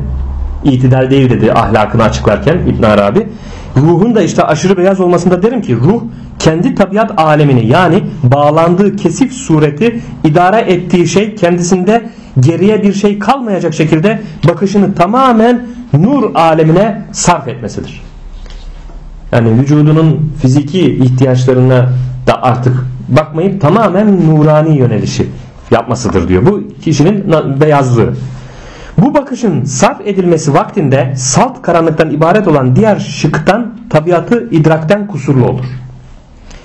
itidal değil dedi ahlakını açıklarken İbn Arabi ruhun da işte aşırı beyaz olmasında derim ki ruh kendi tabiat alemini yani bağlandığı kesif sureti idare ettiği şey kendisinde geriye bir şey kalmayacak şekilde bakışını tamamen nur alemine sarf etmesidir. Yani vücudunun fiziki ihtiyaçlarına da artık bakmayıp tamamen nurani yönelişi yapmasıdır diyor. Bu kişinin beyazlığı. Bu bakışın sarf edilmesi vaktinde salt karanlıktan ibaret olan diğer şıktan tabiatı idrakten kusurlu olur.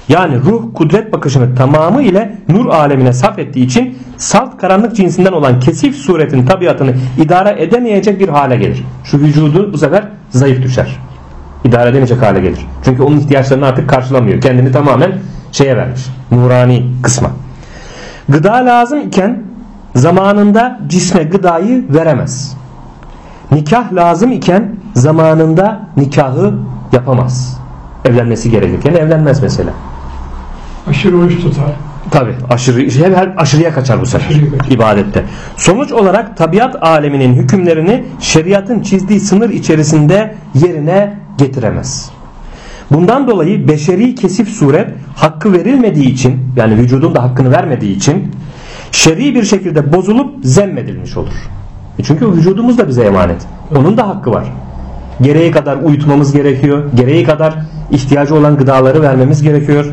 Yani ruh kudret bakışını tamamı ile nur alemine sarf ettiği için salt karanlık cinsinden olan kesif suretin tabiatını idare edemeyecek bir hale gelir. Şu vücudu bu sefer zayıf düşer. İdare edemeyecek hale gelir. Çünkü onun ihtiyaçlarını artık karşılamıyor. Kendini tamamen şeye vermiş. Nurani kısma. Gıda lazım iken zamanında cisme gıdayı veremez. Nikah lazım iken zamanında nikahı yapamaz. Evlenmesi gerekirken evlenmez mesela. Aşırı oruç tutar. Tabi aşırı, her aşırıya kaçar bu sefer kaçar. ibadette. Sonuç olarak tabiat aleminin hükümlerini şeriatın çizdiği sınır içerisinde yerine getiremez. Bundan dolayı beşeri kesif suret hakkı verilmediği için yani vücudun da hakkını vermediği için şer'i bir şekilde bozulup zemmedilmiş olur. E çünkü vücudumuz da bize emanet. Onun da hakkı var. Gereği kadar uyutmamız gerekiyor. Gereği kadar ihtiyacı olan gıdaları vermemiz gerekiyor.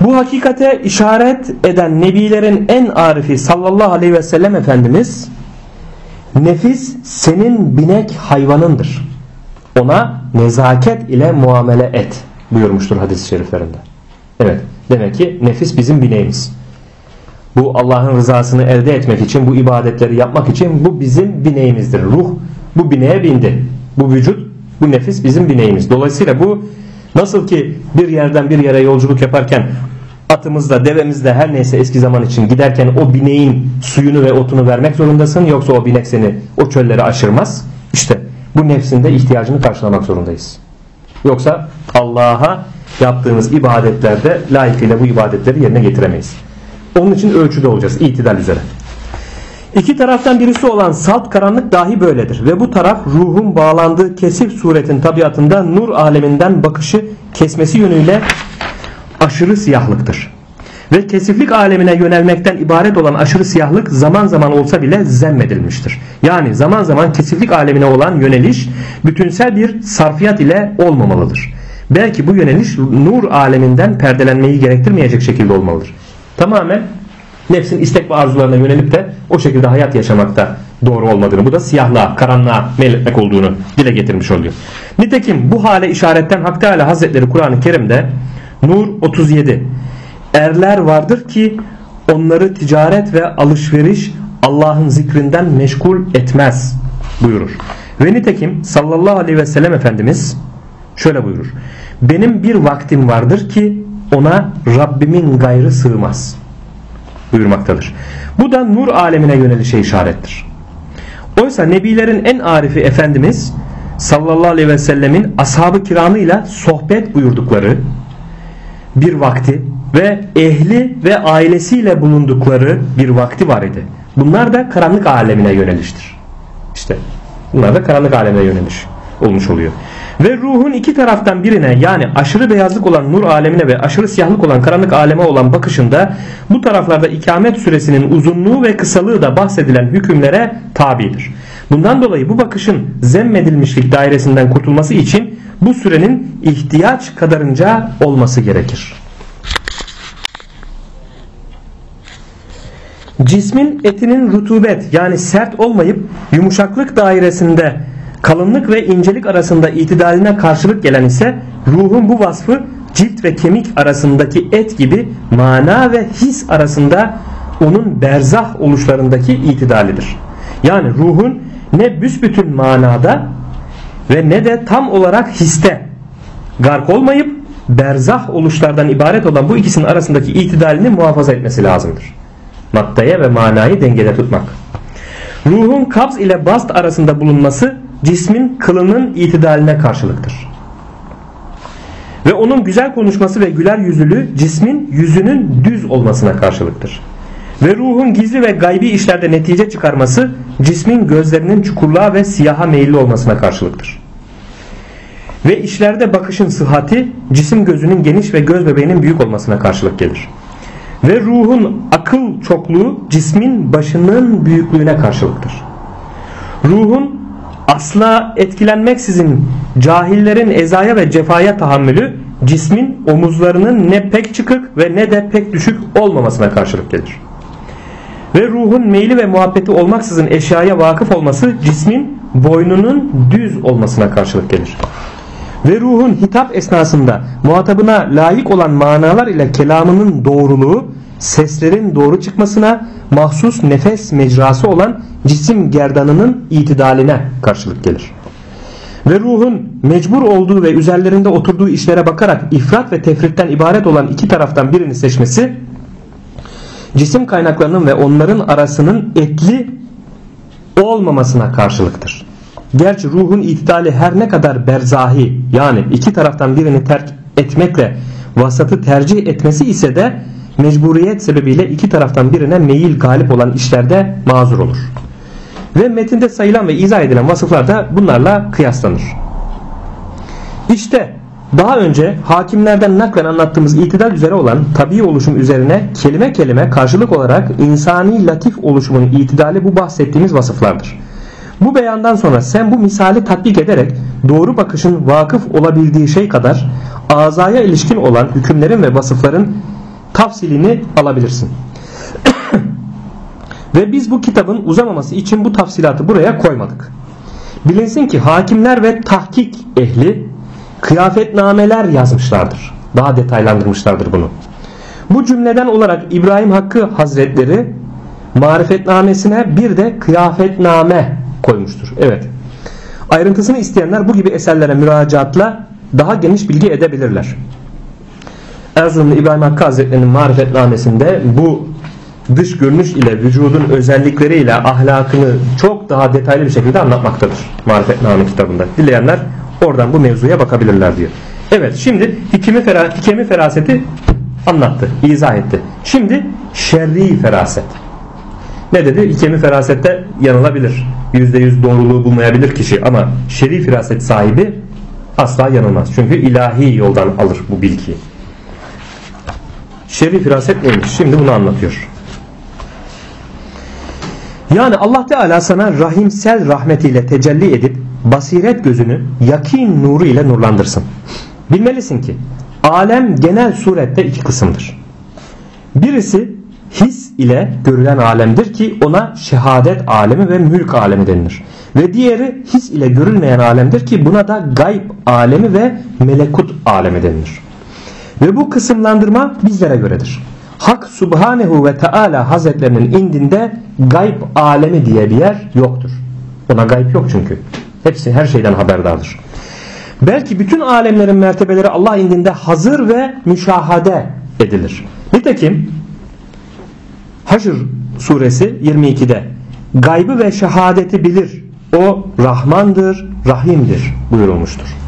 Bu hakikate işaret eden nebilerin en arifi sallallahu aleyhi ve sellem Efendimiz nefis senin binek hayvanındır. Ona nezaket ile muamele et buyurmuştur hadis-i şeriflerinde. Evet demek ki nefis bizim bineğimiz. Bu Allah'ın rızasını elde etmek için bu ibadetleri yapmak için bu bizim bineğimizdir. Ruh bu bineğe bindi. Bu vücut bu nefis bizim bineğimiz. Dolayısıyla bu nasıl ki bir yerden bir yere yolculuk yaparken atımızda devemizde her neyse eski zaman için giderken o bineğin suyunu ve otunu vermek zorundasın. Yoksa o binek seni o çölleri aşırmaz. İşte bu nefsinde ihtiyacını karşılamak zorundayız. Yoksa Allah'a yaptığımız ibadetlerde layıkıyla bu ibadetleri yerine getiremeyiz. Onun için ölçüde olacağız itidal üzere. İki taraftan birisi olan salt karanlık dahi böyledir ve bu taraf ruhun bağlandığı kesif suretin tabiatında nur aleminden bakışı kesmesi yönüyle aşırı siyahlıktır. Ve kesiflik alemine yönelmekten ibaret olan aşırı siyahlık zaman zaman olsa bile zemmedilmiştir. Yani zaman zaman kesiflik alemine olan yöneliş bütünsel bir sarfiyat ile olmamalıdır. Belki bu yöneliş nur aleminden perdelenmeyi gerektirmeyecek şekilde olmalıdır. Tamamen nefsin istek ve arzularına yönelip de o şekilde hayat yaşamakta doğru olmadığını, bu da siyahlığa, karanlığa meyletmek olduğunu dile getirmiş oluyor. Nitekim bu hale işaretten Hak Teala Hazretleri Kur'an-ı Kerim'de Nur 37 Erler vardır ki onları ticaret ve alışveriş Allah'ın zikrinden meşgul etmez buyurur. Ve nitekim sallallahu aleyhi ve sellem Efendimiz şöyle buyurur. Benim bir vaktim vardır ki ona Rabbimin gayrı sığmaz buyurmaktadır. Bu da nur alemine yönelişe işarettir. Oysa nebilerin en arifi Efendimiz sallallahu aleyhi ve sellemin ashab-ı kiramıyla sohbet buyurdukları bir vakti ve ehli ve ailesiyle bulundukları bir vakti var idi. Bunlar da karanlık alemine yöneliştir. İşte bunlar da karanlık alemine yöneliş olmuş oluyor. Ve ruhun iki taraftan birine yani aşırı beyazlık olan nur alemine ve aşırı siyahlık olan karanlık aleme olan bakışında bu taraflarda ikamet süresinin uzunluğu ve kısalığı da bahsedilen hükümlere tabidir. Bundan dolayı bu bakışın zemmedilmişlik dairesinden kurtulması için bu sürenin ihtiyaç kadarınca olması gerekir. Cismin etinin rutubet yani sert olmayıp yumuşaklık dairesinde kalınlık ve incelik arasında itidaline karşılık gelen ise ruhun bu vasfı cilt ve kemik arasındaki et gibi mana ve his arasında onun berzah oluşlarındaki itidalidir. Yani ruhun ne büsbütün manada ve ne de tam olarak histe gark olmayıp berzah oluşlardan ibaret olan bu ikisinin arasındaki itidalini muhafaza etmesi lazımdır. Maddeye ve manayı dengede tutmak. Ruhun kabz ile bast arasında bulunması cismin kılının itidaline karşılıktır. Ve onun güzel konuşması ve güler yüzlülüğü cismin yüzünün düz olmasına karşılıktır. Ve ruhun gizli ve gaybi işlerde netice çıkarması cismin gözlerinin çukurluğa ve siyaha meyilli olmasına karşılıktır. Ve işlerde bakışın sıhhati cisim gözünün geniş ve göz bebeğinin büyük olmasına karşılık gelir. Ve ruhun akıl çokluğu cismin başının büyüklüğüne karşılıktır. Ruhun asla etkilenmeksizin cahillerin ezaya ve cefaya tahammülü cismin omuzlarının ne pek çıkık ve ne de pek düşük olmamasına karşılık gelir. Ve ruhun meyli ve muhabbeti olmaksızın eşyaya vakıf olması cismin boynunun düz olmasına karşılık gelir. Ve ruhun hitap esnasında muhatabına layık olan manalar ile kelamının doğruluğu seslerin doğru çıkmasına mahsus nefes mecrası olan cisim gerdanının itidaline karşılık gelir. Ve ruhun mecbur olduğu ve üzerlerinde oturduğu işlere bakarak ifrat ve tefritten ibaret olan iki taraftan birini seçmesi cisim kaynaklarının ve onların arasının etli olmamasına karşılıktır. Gerçi ruhun itidali her ne kadar berzahi yani iki taraftan birini terk etmekle vasatı tercih etmesi ise de mecburiyet sebebiyle iki taraftan birine meyil galip olan işlerde mazur olur. Ve metinde sayılan ve izah edilen vasıflar da bunlarla kıyaslanır. İşte daha önce hakimlerden naklen anlattığımız itidal üzere olan tabi oluşum üzerine kelime kelime karşılık olarak insani latif oluşumun itidali bu bahsettiğimiz vasıflardır. Bu beyandan sonra sen bu misali tatbik ederek doğru bakışın vakıf olabildiği şey kadar azaya ilişkin olan hükümlerin ve vasıfların tafsilini alabilirsin. ve biz bu kitabın uzamaması için bu tafsilatı buraya koymadık. Bilinsin ki hakimler ve tahkik ehli kıyafetnameler yazmışlardır. Daha detaylandırmışlardır bunu. Bu cümleden olarak İbrahim Hakkı Hazretleri marifetnamesine bir de kıyafetname koymuştur. Evet. Ayrıntısını isteyenler bu gibi eserlere müracaatla daha geniş bilgi edebilirler. Erzurumlu İbrahim Hakkı Hazretleri'nin marifetnamesinde bu dış görünüş ile vücudun özellikleriyle ahlakını çok daha detaylı bir şekilde anlatmaktadır. Marifetname kitabında. Dileyenler oradan bu mevzuya bakabilirler diyor. Evet şimdi hikimi, fera, hikemi feraseti anlattı, izah etti. Şimdi şerri feraset. Ne dedi? Hikemi ferasette yanılabilir. %100 doğruluğu bulmayabilir kişi ama şer'i feraset sahibi asla yanılmaz. Çünkü ilahi yoldan alır bu bilgiyi. Şer'i firaset neymiş? Şimdi bunu anlatıyor. Yani Allah Teala sana rahimsel rahmetiyle tecelli edip basiret gözünü yakin nuru ile nurlandırsın. Bilmelisin ki alem genel surette iki kısımdır. Birisi his ile görülen alemdir ki ona şehadet alemi ve mülk alemi denilir. Ve diğeri his ile görülmeyen alemdir ki buna da gayb alemi ve melekut alemi denilir. Ve bu kısımlandırma bizlere göredir. Hak Subhanehu ve Teala Hazretlerinin indinde gayb alemi diye bir yer yoktur. Ona gayb yok çünkü. Hepsi her şeyden haberdardır. Belki bütün alemlerin mertebeleri Allah indinde hazır ve müşahade edilir. Nitekim Haşr suresi 22'de gaybı ve şehadeti bilir. O Rahmandır, Rahim'dir buyurulmuştur.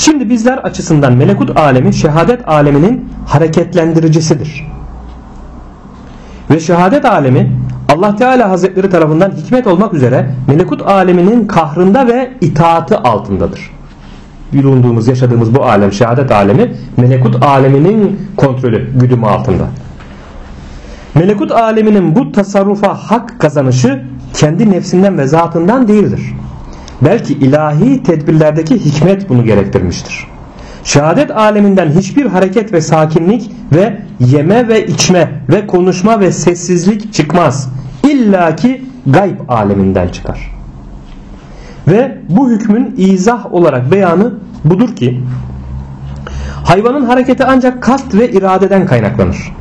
Şimdi bizler açısından melekut alemi şehadet aleminin hareketlendiricisidir. Ve şehadet alemi Allah Teala Hazretleri tarafından hikmet olmak üzere melekut aleminin kahrında ve itaati altındadır. Bulunduğumuz, yaşadığımız bu alem, şehadet alemi melekut aleminin kontrolü, güdümü altında. Melekut aleminin bu tasarrufa hak kazanışı kendi nefsinden ve zatından değildir. Belki ilahi tedbirlerdeki hikmet bunu gerektirmiştir. Şehadet aleminden hiçbir hareket ve sakinlik ve yeme ve içme ve konuşma ve sessizlik çıkmaz. İlla ki gayb aleminden çıkar. Ve bu hükmün izah olarak beyanı budur ki hayvanın hareketi ancak kast ve iradeden kaynaklanır.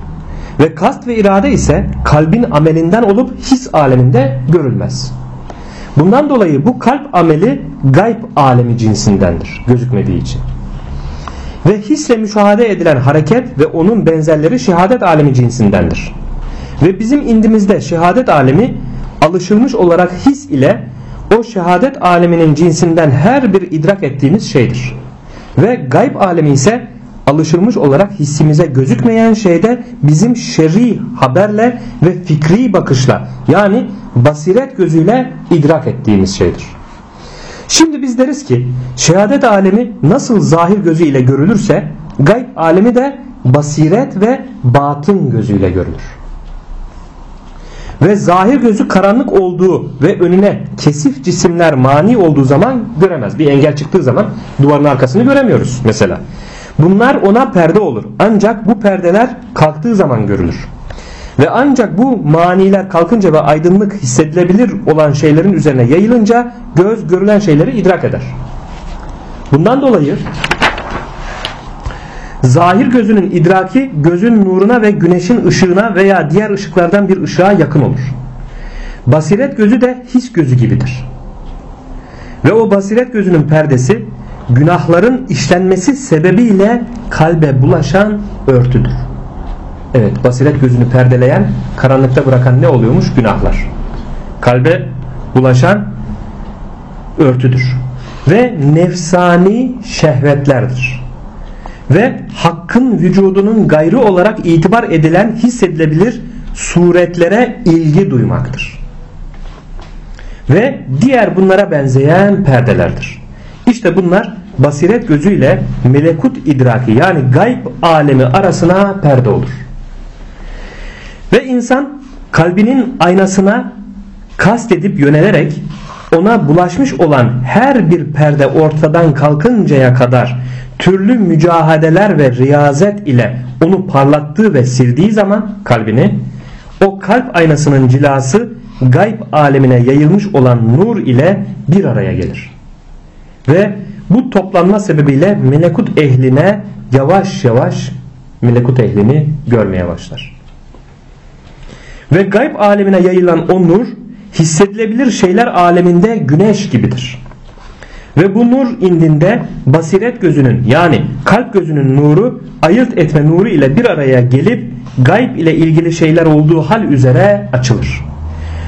Ve kast ve irade ise kalbin amelinden olup his aleminde görülmez. Bundan dolayı bu kalp ameli gayb alemi cinsindendir gözükmediği için. Ve hisle müşahede edilen hareket ve onun benzerleri şehadet alemi cinsindendir. Ve bizim indimizde şehadet alemi alışılmış olarak his ile o şehadet aleminin cinsinden her bir idrak ettiğimiz şeydir. Ve gayb alemi ise alışılmış olarak hissimize gözükmeyen şeyde bizim şer'i haberle ve fikri bakışla yani basiret gözüyle idrak ettiğimiz şeydir. Şimdi biz deriz ki şehadet alemi nasıl zahir gözüyle görülürse gayb alemi de basiret ve batın gözüyle görülür. Ve zahir gözü karanlık olduğu ve önüne kesif cisimler mani olduğu zaman göremez. Bir engel çıktığı zaman duvarın arkasını göremiyoruz mesela. Bunlar ona perde olur. Ancak bu perdeler kalktığı zaman görülür. Ve ancak bu maniler kalkınca ve aydınlık hissedilebilir olan şeylerin üzerine yayılınca göz görülen şeyleri idrak eder. Bundan dolayı zahir gözünün idraki gözün nuruna ve güneşin ışığına veya diğer ışıklardan bir ışığa yakın olur. Basiret gözü de his gözü gibidir. Ve o basiret gözünün perdesi günahların işlenmesi sebebiyle kalbe bulaşan örtüdür. Evet basiret gözünü perdeleyen karanlıkta bırakan ne oluyormuş? Günahlar. Kalbe bulaşan örtüdür. Ve nefsani şehvetlerdir. Ve hakkın vücudunun gayrı olarak itibar edilen hissedilebilir suretlere ilgi duymaktır. Ve diğer bunlara benzeyen perdelerdir. İşte bunlar basiret gözüyle melekut idraki yani gayb alemi arasına perde olur. Ve insan kalbinin aynasına kast edip yönelerek ona bulaşmış olan her bir perde ortadan kalkıncaya kadar türlü mücahadeler ve riyazet ile onu parlattığı ve sildiği zaman kalbini o kalp aynasının cilası gayb alemine yayılmış olan nur ile bir araya gelir. Ve bu toplanma sebebiyle melekut ehline yavaş yavaş melekut ehlini görmeye başlar. Ve gayb alemine yayılan o nur hissedilebilir şeyler aleminde güneş gibidir. Ve bu nur indinde basiret gözünün yani kalp gözünün nuru ayırt etme nuru ile bir araya gelip gayb ile ilgili şeyler olduğu hal üzere açılır.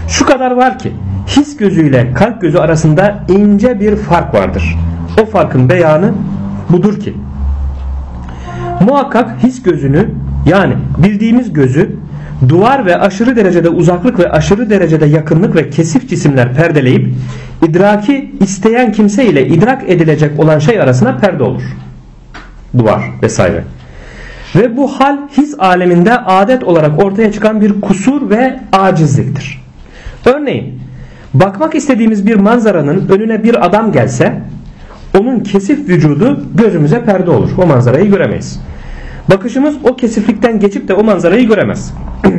Şu kadar var ki his gözüyle kalp gözü arasında ince bir fark vardır. O farkın beyanı budur ki muhakkak his gözünü yani bildiğimiz gözü duvar ve aşırı derecede uzaklık ve aşırı derecede yakınlık ve kesif cisimler perdeleyip idraki isteyen kimse ile idrak edilecek olan şey arasına perde olur. Duvar vesaire. Ve bu hal his aleminde adet olarak ortaya çıkan bir kusur ve acizliktir. Örneğin bakmak istediğimiz bir manzaranın önüne bir adam gelse onun kesif vücudu gözümüze perde olur. O manzarayı göremeyiz. Bakışımız o kesiflikten geçip de o manzarayı göremez.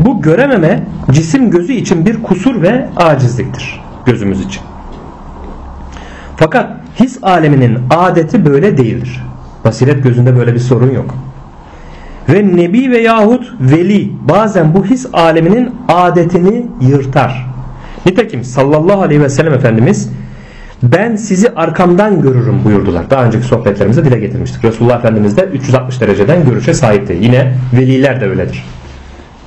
Bu görememe cisim gözü için bir kusur ve acizliktir gözümüz için. Fakat his aleminin adeti böyle değildir. Basiret gözünde böyle bir sorun yok. Ve nebi ve yahut veli bazen bu his aleminin adetini yırtar. Nitekim sallallahu aleyhi ve sellem Efendimiz ben sizi arkamdan görürüm buyurdular. Daha önceki sohbetlerimizde dile getirmiştik. Resulullah Efendimiz de 360 dereceden görüşe sahipti. Yine veliler de öyledir.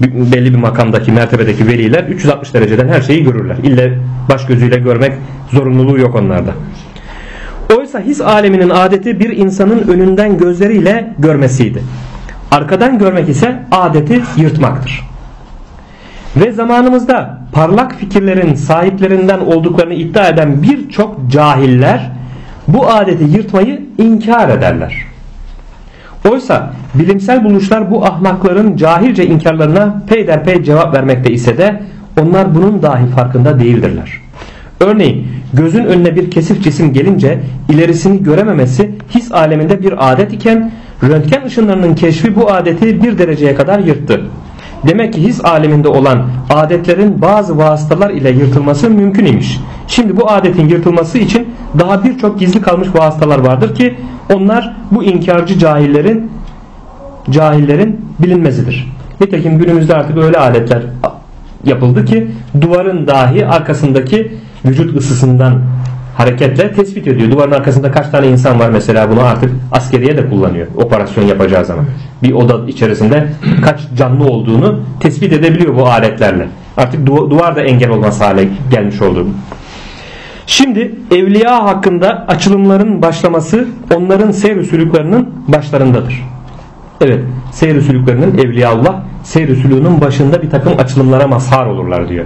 Belli bir makamdaki mertebedeki veliler 360 dereceden her şeyi görürler. İlle baş gözüyle görmek zorunluluğu yok onlarda. Oysa his aleminin adeti bir insanın önünden gözleriyle görmesiydi. Arkadan görmek ise adeti yırtmaktır. Ve zamanımızda parlak fikirlerin sahiplerinden olduklarını iddia eden birçok cahiller bu adeti yırtmayı inkar ederler. Oysa bilimsel buluşlar bu ahmakların cahilce inkarlarına peyderpey cevap vermekte ise de onlar bunun dahi farkında değildirler. Örneğin gözün önüne bir kesif cisim gelince ilerisini görememesi his aleminde bir adet iken röntgen ışınlarının keşfi bu adeti bir dereceye kadar yırttı. Demek ki his aleminde olan adetlerin bazı vasıtalar ile yırtılması mümkün imiş. Şimdi bu adetin yırtılması için daha birçok gizli kalmış vasıtalar vardır ki onlar bu inkarcı cahillerin cahillerin bilinmezidir. Nitekim günümüzde artık öyle aletler yapıldı ki duvarın dahi arkasındaki vücut ısısından hareketle tespit ediyor. Duvarın arkasında kaç tane insan var mesela bunu artık askeriye de kullanıyor operasyon yapacağı zaman. Bir oda içerisinde kaç canlı olduğunu tespit edebiliyor bu aletlerle. Artık duvar da engel olmaz hale gelmiş oldu. Şimdi evliya hakkında açılımların başlaması onların seyr sülüklerinin başlarındadır. Evet seyr sülüklerinin evliyaullah seyr sülüğünün başında bir takım açılımlara mazhar olurlar diyor.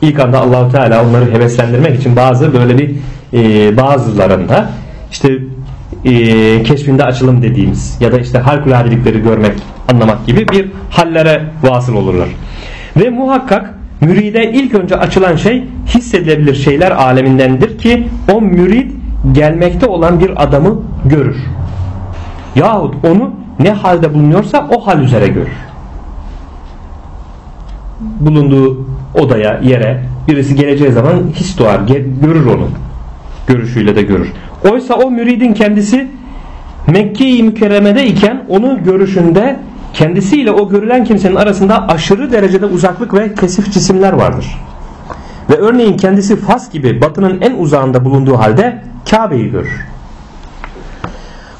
İlk anda Allahu Teala onları heveslendirmek için bazı böyle bir e, bazılarında işte e, keşfinde açılım dediğimiz ya da işte harikuladelikleri görmek anlamak gibi bir hallere vasıl olurlar. Ve muhakkak müride ilk önce açılan şey hissedilebilir şeyler alemindendir ki o mürid gelmekte olan bir adamı görür. Yahut onu ne halde bulunuyorsa o hal üzere görür. Bulunduğu odaya, yere birisi geleceği zaman his doğar, görür onu. Görüşüyle de görür. Oysa o müridin kendisi Mekke-i Mükerreme'de iken onun görüşünde kendisiyle o görülen kimsenin arasında aşırı derecede uzaklık ve kesif cisimler vardır. Ve örneğin kendisi Fas gibi batının en uzağında bulunduğu halde Kabe'yi görür.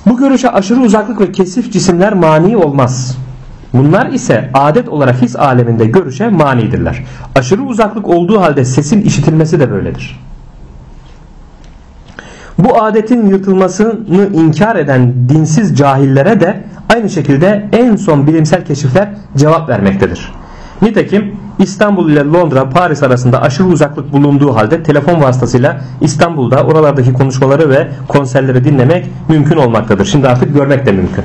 Bu görüşe aşırı uzaklık ve kesif cisimler mani olmaz. Bunlar ise adet olarak his aleminde görüşe manidirler. Aşırı uzaklık olduğu halde sesin işitilmesi de böyledir. Bu adetin yırtılmasını inkar eden dinsiz cahillere de aynı şekilde en son bilimsel keşifler cevap vermektedir. Nitekim İstanbul ile Londra, Paris arasında aşırı uzaklık bulunduğu halde telefon vasıtasıyla İstanbul'da oralardaki konuşmaları ve konserleri dinlemek mümkün olmaktadır. Şimdi artık görmek de mümkün.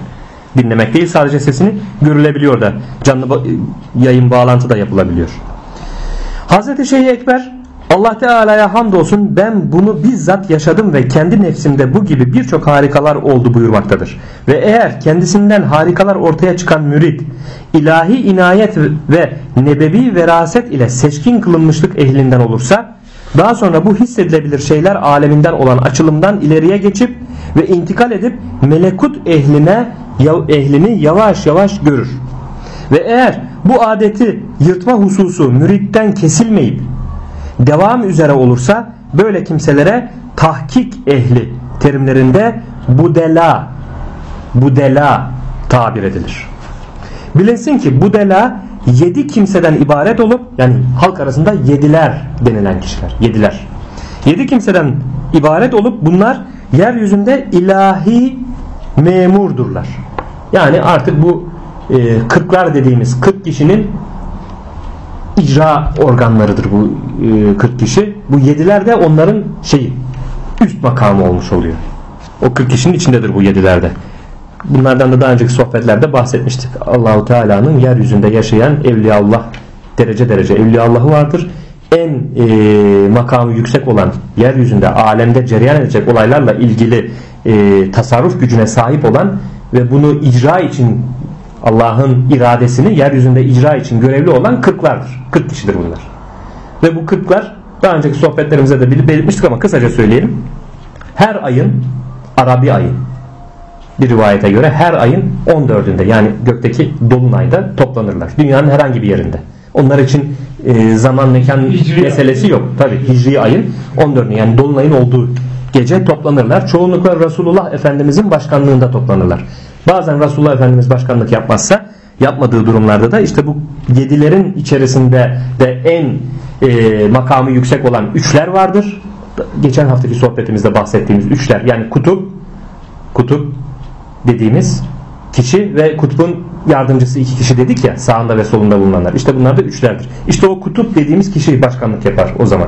Dinlemek değil sadece sesini görülebiliyor da canlı yayın bağlantı da yapılabiliyor. Hazreti Şeyh Ekber Allah Teala'ya hamdolsun ben bunu bizzat yaşadım ve kendi nefsimde bu gibi birçok harikalar oldu buyurmaktadır. Ve eğer kendisinden harikalar ortaya çıkan mürid ilahi inayet ve nebevi veraset ile seçkin kılınmışlık ehlinden olursa daha sonra bu hissedilebilir şeyler aleminden olan açılımdan ileriye geçip ve intikal edip melekut ehline ehlini yavaş yavaş görür. Ve eğer bu adeti yırtma hususu müritten kesilmeyip devam üzere olursa böyle kimselere tahkik ehli terimlerinde budela budela tabir edilir. Bilinsin ki budela yedi kimseden ibaret olup yani halk arasında yediler denilen kişiler. Yediler. Yedi kimseden ibaret olup bunlar yeryüzünde ilahi memurdurlar. Yani artık bu e, kırklar dediğimiz kırk kişinin icra organlarıdır bu e, 40 kişi. Bu yediler de onların şeyi üst makamı olmuş oluyor. O 40 kişinin içindedir bu yedilerde. Bunlardan da daha önceki sohbetlerde bahsetmiştik. Allahu Teala'nın yeryüzünde yaşayan Evliyaullah derece derece Evliyaullah'ı vardır. En e, makamı yüksek olan yeryüzünde alemde cereyan edecek olaylarla ilgili e, tasarruf gücüne sahip olan ve bunu icra için Allah'ın iradesini yeryüzünde icra için görevli olan kırklardır. Kırk kişidir bunlar. Ve bu kırklar daha önceki sohbetlerimize de belirtmiştik ama kısaca söyleyelim. Her ayın Arabi ayı bir rivayete göre her ayın 14'ünde yani gökteki dolunayda toplanırlar. Dünyanın herhangi bir yerinde. Onlar için e, zaman mekan hicri meselesi yok. Tabi hicri ayın 14'ünde yani dolunayın olduğu gece toplanırlar. Çoğunlukla Resulullah Efendimizin başkanlığında toplanırlar. Bazen Resulullah Efendimiz başkanlık yapmazsa yapmadığı durumlarda da işte bu yedilerin içerisinde de en e, makamı yüksek olan üçler vardır. Geçen haftaki sohbetimizde bahsettiğimiz üçler yani kutup kutup dediğimiz kişi ve kutbun yardımcısı iki kişi dedik ya sağında ve solunda bulunanlar. İşte bunlar da üçlerdir. İşte o kutup dediğimiz kişi başkanlık yapar o zaman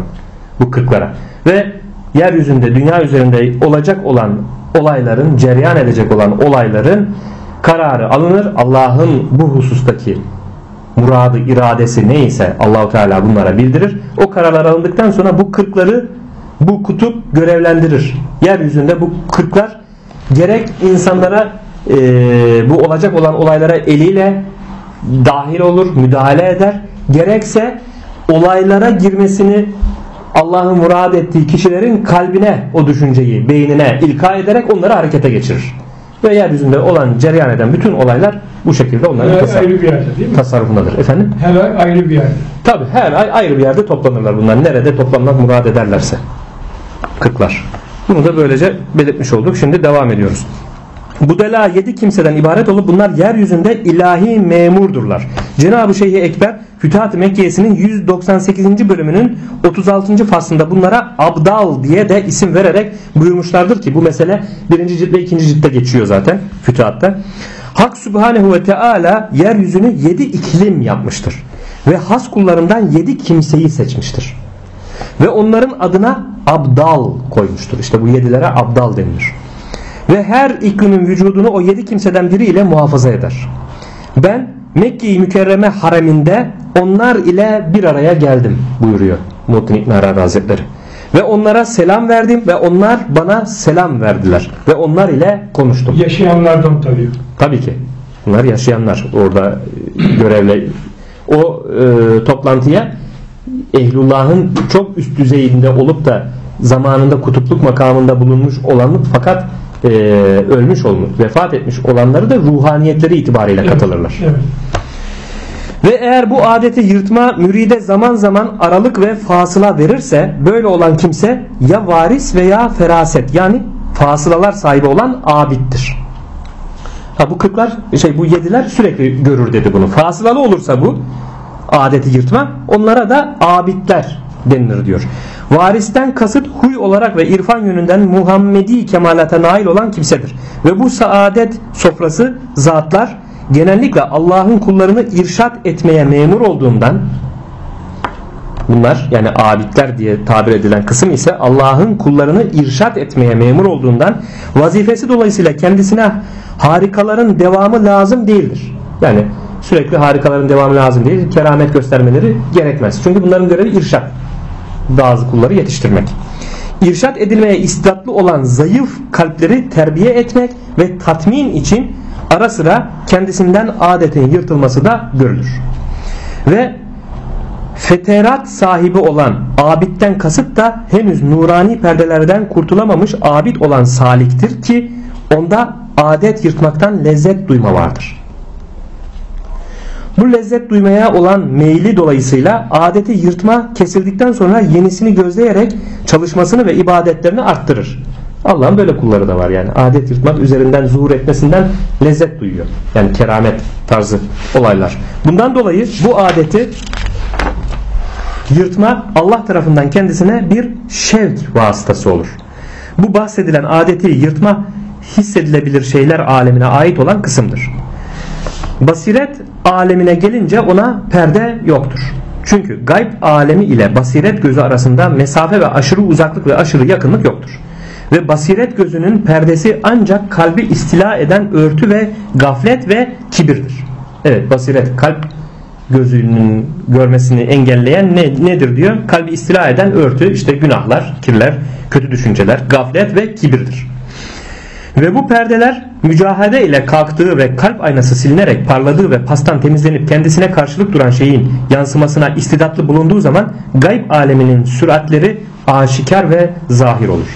bu kırklara. Ve yeryüzünde dünya üzerinde olacak olan olayların cereyan edecek olan olayların kararı alınır. Allah'ın bu husustaki muradı, iradesi neyse Allahu Teala bunlara bildirir. O kararlar alındıktan sonra bu kırkları bu kutup görevlendirir. Yeryüzünde bu kırklar gerek insanlara e, bu olacak olan olaylara eliyle dahil olur, müdahale eder. Gerekse olaylara girmesini Allah'ın murad ettiği kişilerin kalbine o düşünceyi, beynine ilka ederek onları harekete geçirir. Ve yeryüzünde olan, cereyan eden bütün olaylar bu şekilde onların her tasarruf, ayrı bir yerde değil mi? tasarrufundadır. Efendim? Her ay ayrı bir yerde. Tabi her ay ayrı bir yerde toplanırlar bunlar. Nerede toplanmak murad ederlerse. kırklar. Bunu da böylece belirtmiş olduk. Şimdi devam ediyoruz. Budela yedi kimseden ibaret olup bunlar yeryüzünde ilahi memurdurlar. Cenab-ı Şeyh Ekber Mekkiyesi'nin 198. bölümünün 36. faslında bunlara abdal diye de isim vererek buyurmuşlardır ki bu mesele birinci cilt ve ikinci ciltte geçiyor zaten Fütuhat'ta. Hak Sübhanehu ve Teala yeryüzünü yedi iklim yapmıştır. Ve has kullarından yedi kimseyi seçmiştir. Ve onların adına abdal koymuştur. İşte bu yedilere abdal denilir. Ve her iklimin vücudunu o yedi kimseden biriyle muhafaza eder. Ben Mekke-i Mükerreme hareminde onlar ile bir araya geldim buyuruyor Muhittin İbn Arabi Hazretleri. Ve onlara selam verdim ve onlar bana selam verdiler. Ve onlar ile konuştum. Yaşayanlardan tabii. Tabii ki. Bunlar yaşayanlar orada e, görevli. O e, toplantıya Ehlullah'ın çok üst düzeyinde olup da zamanında kutupluk makamında bulunmuş olan fakat e, ölmüş olmuş, vefat etmiş olanları da ruhaniyetleri itibariyle Evet, katılırlar. Evet. Ve eğer bu adeti yırtma müride zaman zaman aralık ve fasıla verirse böyle olan kimse ya varis veya feraset yani fasılalar sahibi olan abittir. Ha bu kırklar şey bu yediler sürekli görür dedi bunu. Fasılalı olursa bu adeti yırtma onlara da abitler denilir diyor. Varisten kasıt huy olarak ve irfan yönünden Muhammedi kemalata nail olan kimsedir. Ve bu saadet sofrası zatlar genellikle Allah'ın kullarını irşat etmeye memur olduğundan bunlar yani abidler diye tabir edilen kısım ise Allah'ın kullarını irşat etmeye memur olduğundan vazifesi dolayısıyla kendisine harikaların devamı lazım değildir. Yani sürekli harikaların devamı lazım değil. Keramet göstermeleri gerekmez. Çünkü bunların görevi irşat. Bazı kulları yetiştirmek. İrşat edilmeye istidatlı olan zayıf kalpleri terbiye etmek ve tatmin için ara sıra kendisinden adetin yırtılması da görülür. Ve feterat sahibi olan abitten kasıt da henüz nurani perdelerden kurtulamamış abid olan saliktir ki onda adet yırtmaktan lezzet duyma vardır. Bu lezzet duymaya olan meyli dolayısıyla adeti yırtma kesildikten sonra yenisini gözleyerek çalışmasını ve ibadetlerini arttırır. Allah'ın böyle kulları da var yani. Adet yırtmak üzerinden zuhur etmesinden lezzet duyuyor. Yani keramet tarzı olaylar. Bundan dolayı bu adeti yırtma Allah tarafından kendisine bir şevk vasıtası olur. Bu bahsedilen adeti yırtma hissedilebilir şeyler alemine ait olan kısımdır. Basiret alemine gelince ona perde yoktur. Çünkü gayb alemi ile basiret gözü arasında mesafe ve aşırı uzaklık ve aşırı yakınlık yoktur. Ve basiret gözünün perdesi ancak kalbi istila eden örtü ve gaflet ve kibirdir. Evet basiret kalp gözünün görmesini engelleyen ne, nedir diyor? Kalbi istila eden örtü işte günahlar, kirler, kötü düşünceler, gaflet ve kibirdir. Ve bu perdeler mücahede ile kalktığı ve kalp aynası silinerek parladığı ve pastan temizlenip kendisine karşılık duran şeyin yansımasına istidatlı bulunduğu zaman gayb aleminin süratleri aşikar ve zahir olur.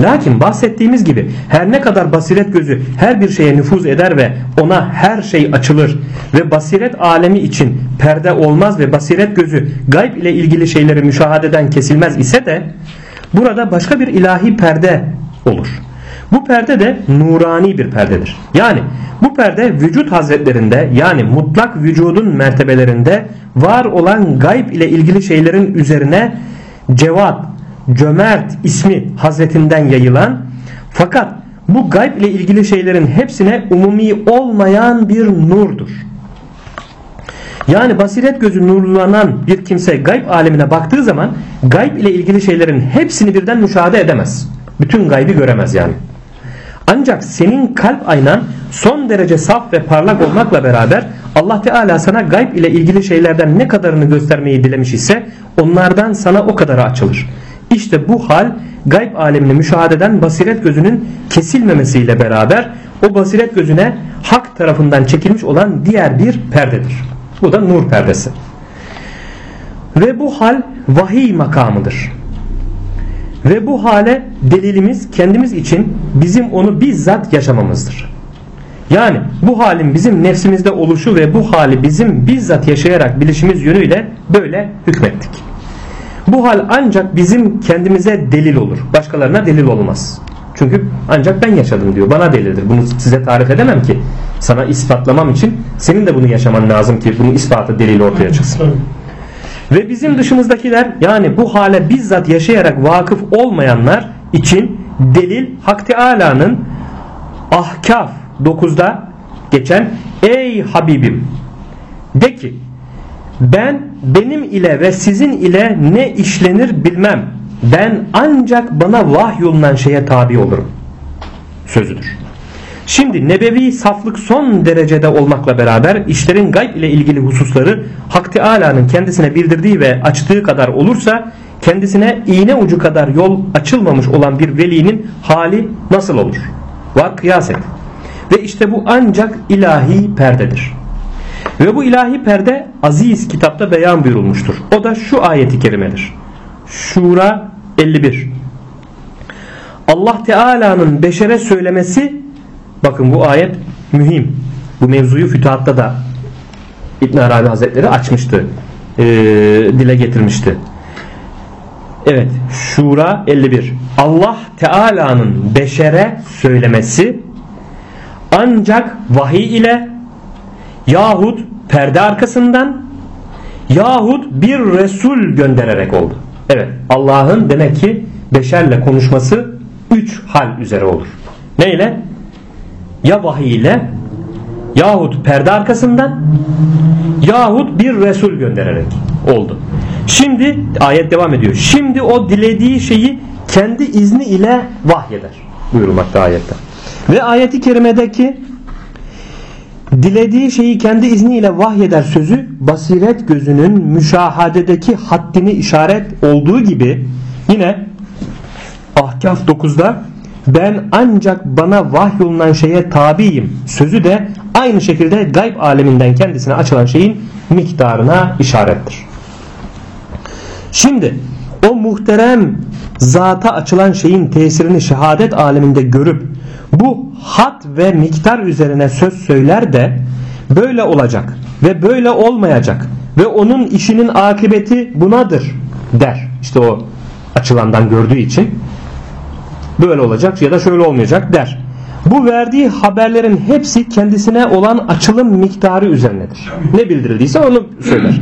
Lakin bahsettiğimiz gibi her ne kadar basiret gözü her bir şeye nüfuz eder ve ona her şey açılır ve basiret alemi için perde olmaz ve basiret gözü gayb ile ilgili şeyleri müşahededen kesilmez ise de burada başka bir ilahi perde olur. Bu perde de nurani bir perdedir. Yani bu perde vücut hazretlerinde yani mutlak vücudun mertebelerinde var olan gayb ile ilgili şeylerin üzerine cevat, cömert ismi hazretinden yayılan fakat bu gayb ile ilgili şeylerin hepsine umumi olmayan bir nurdur. Yani basiret gözü nurlanan bir kimse gayb alemine baktığı zaman gayb ile ilgili şeylerin hepsini birden müşahede edemez. Bütün gaybi göremez yani. Ancak senin kalp aynan son derece saf ve parlak olmakla beraber Allah Teala sana gayb ile ilgili şeylerden ne kadarını göstermeyi dilemiş ise onlardan sana o kadarı açılır. İşte bu hal gayb alemini müşahededen basiret gözünün kesilmemesiyle beraber o basiret gözüne hak tarafından çekilmiş olan diğer bir perdedir. Bu da nur perdesi. Ve bu hal vahiy makamıdır. Ve bu hale delilimiz kendimiz için bizim onu bizzat yaşamamızdır. Yani bu halin bizim nefsimizde oluşu ve bu hali bizim bizzat yaşayarak bilişimiz yönüyle böyle hükmettik. Bu hal ancak bizim kendimize delil olur. Başkalarına delil olmaz. Çünkü ancak ben yaşadım diyor. Bana delildir. Bunu size tarif edemem ki. Sana ispatlamam için senin de bunu yaşaman lazım ki bunun ispatı delil ortaya çıksın. Ve bizim dışımızdakiler yani bu hale bizzat yaşayarak vakıf olmayanlar için delil Hak Teala'nın Ahkaf 9'da geçen Ey Habibim de ki ben benim ile ve sizin ile ne işlenir bilmem. Ben ancak bana vahyolunan şeye tabi olurum. Sözüdür. Şimdi nebevi saflık son derecede olmakla beraber işlerin gayb ile ilgili hususları Hak Teala'nın kendisine bildirdiği ve açtığı kadar olursa kendisine iğne ucu kadar yol açılmamış olan bir velinin hali nasıl olur? Var kıyas et. Ve işte bu ancak ilahi perdedir. Ve bu ilahi perde aziz kitapta beyan buyurulmuştur. O da şu ayeti kerimedir. Şura 51. Allah Teala'nın beşere söylemesi bakın bu ayet mühim. Bu mevzuyu fütuhatta da İbn Arabi Hazretleri açmıştı. Ee, dile getirmişti. Evet Şura 51 Allah Teala'nın beşere söylemesi ancak vahiy ile yahut perde arkasından yahut bir Resul göndererek oldu. Evet Allah'ın demek ki beşerle konuşması üç hal üzere olur. Neyle? Ya vahiy ile yahut perde arkasından yahut bir Resul göndererek oldu. Şimdi ayet devam ediyor. Şimdi o dilediği şeyi kendi izni ile vahyeder. Buyurulmakta ayette. Ve ayeti kerimedeki dilediği şeyi kendi izniyle vahyeder sözü basiret gözünün müşahadedeki haddini işaret olduğu gibi yine Ahkaf 9'da ben ancak bana vahyolunan şeye tabiyim sözü de aynı şekilde gayb aleminden kendisine açılan şeyin miktarına işarettir. Şimdi o muhterem zata açılan şeyin tesirini şehadet aleminde görüp bu hat ve miktar üzerine söz söyler de böyle olacak ve böyle olmayacak ve onun işinin akıbeti bunadır der. İşte o açılandan gördüğü için böyle olacak ya da şöyle olmayacak der. Bu verdiği haberlerin hepsi kendisine olan açılım miktarı üzerinedir. Ne bildirildiyse onu söyler.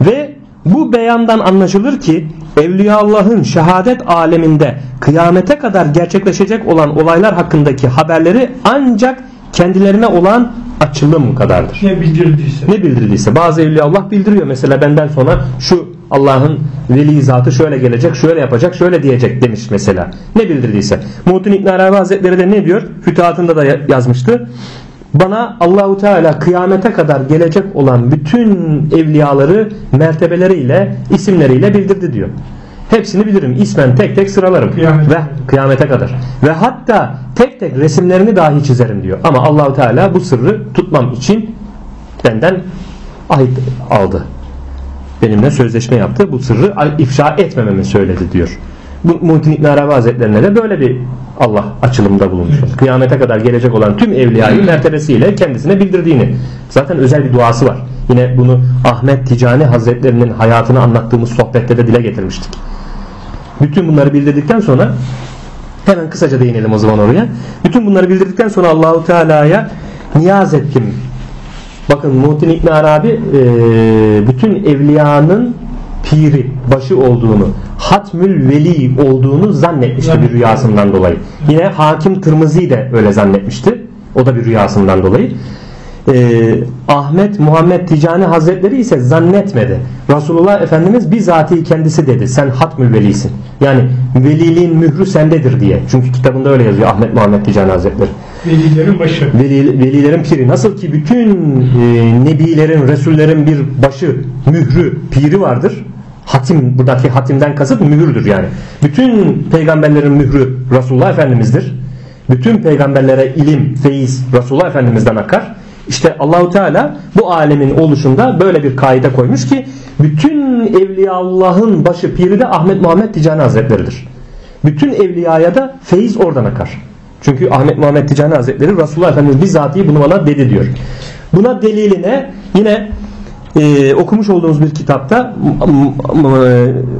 Ve bu beyandan anlaşılır ki Evliya Allah'ın şehadet aleminde kıyamete kadar gerçekleşecek olan olaylar hakkındaki haberleri ancak kendilerine olan açılım kadardır. Ne bildirdiyse. Ne bildirdiyse bazı evliya Allah bildiriyor mesela benden sonra şu Allah'ın veli zatı şöyle gelecek şöyle yapacak şöyle diyecek demiş mesela. Ne bildirdiyse. Muhittin İbn Arabi Hazretleri de ne diyor? Fütuhatında da yazmıştı. Bana Allahu Teala kıyamete kadar gelecek olan bütün evliyaları mertebeleriyle, isimleriyle bildirdi diyor. Hepsini bilirim. İsmen tek tek sıralarım. Kıyamete ve kıyamete kadar. Ve hatta tek tek resimlerini dahi çizerim diyor. Ama Allahu Teala bu sırrı tutmam için benden ahit aldı. Benimle sözleşme yaptı. Bu sırrı ifşa etmememi söyledi diyor. Bu Muhittin İbn Arabi Hazretlerine de böyle bir Allah açılımda bulunmuş. Kıyamete kadar gelecek olan tüm evliyayı mertebesiyle kendisine bildirdiğini. Zaten özel bir duası var. Yine bunu Ahmet Ticani Hazretlerinin hayatını anlattığımız sohbette de dile getirmiştik. Bütün bunları bildirdikten sonra hemen kısaca değinelim o zaman oraya. Bütün bunları bildirdikten sonra Allahu Teala'ya niyaz ettim. Bakın Muhittin İbn Arabi e, bütün evliyanın piri, başı olduğunu, hatmül veli olduğunu zannetmişti bir rüyasından dolayı. Yine Hakim Tırmızı de öyle zannetmişti. O da bir rüyasından dolayı. Ee, Ahmet Muhammed Ticani Hazretleri ise zannetmedi. Resulullah Efendimiz bizatihi kendisi dedi. Sen hatmül velisin. Yani veliliğin mührü sendedir diye. Çünkü kitabında öyle yazıyor Ahmet Muhammed Ticani Hazretleri. Velilerin başı. Veli, velilerin piri. Nasıl ki bütün e, nebilerin, resullerin bir başı, mührü, piri vardır. Hatim, buradaki hatimden kasıt mühürdür yani. Bütün peygamberlerin mührü Resulullah Efendimiz'dir. Bütün peygamberlere ilim, feyiz Resulullah Efendimiz'den akar. İşte Allahu Teala bu alemin oluşunda böyle bir kaide koymuş ki bütün evliya Allah'ın başı piri de Ahmet Muhammed Ticani Hazretleri'dir. Bütün evliyaya da feyiz oradan akar. Çünkü Ahmet Muhammed Ticani Hazretleri Resulullah Efendimiz bizatihi bunu bana dedi diyor. Buna deliline yine e, okumuş olduğumuz bir kitapta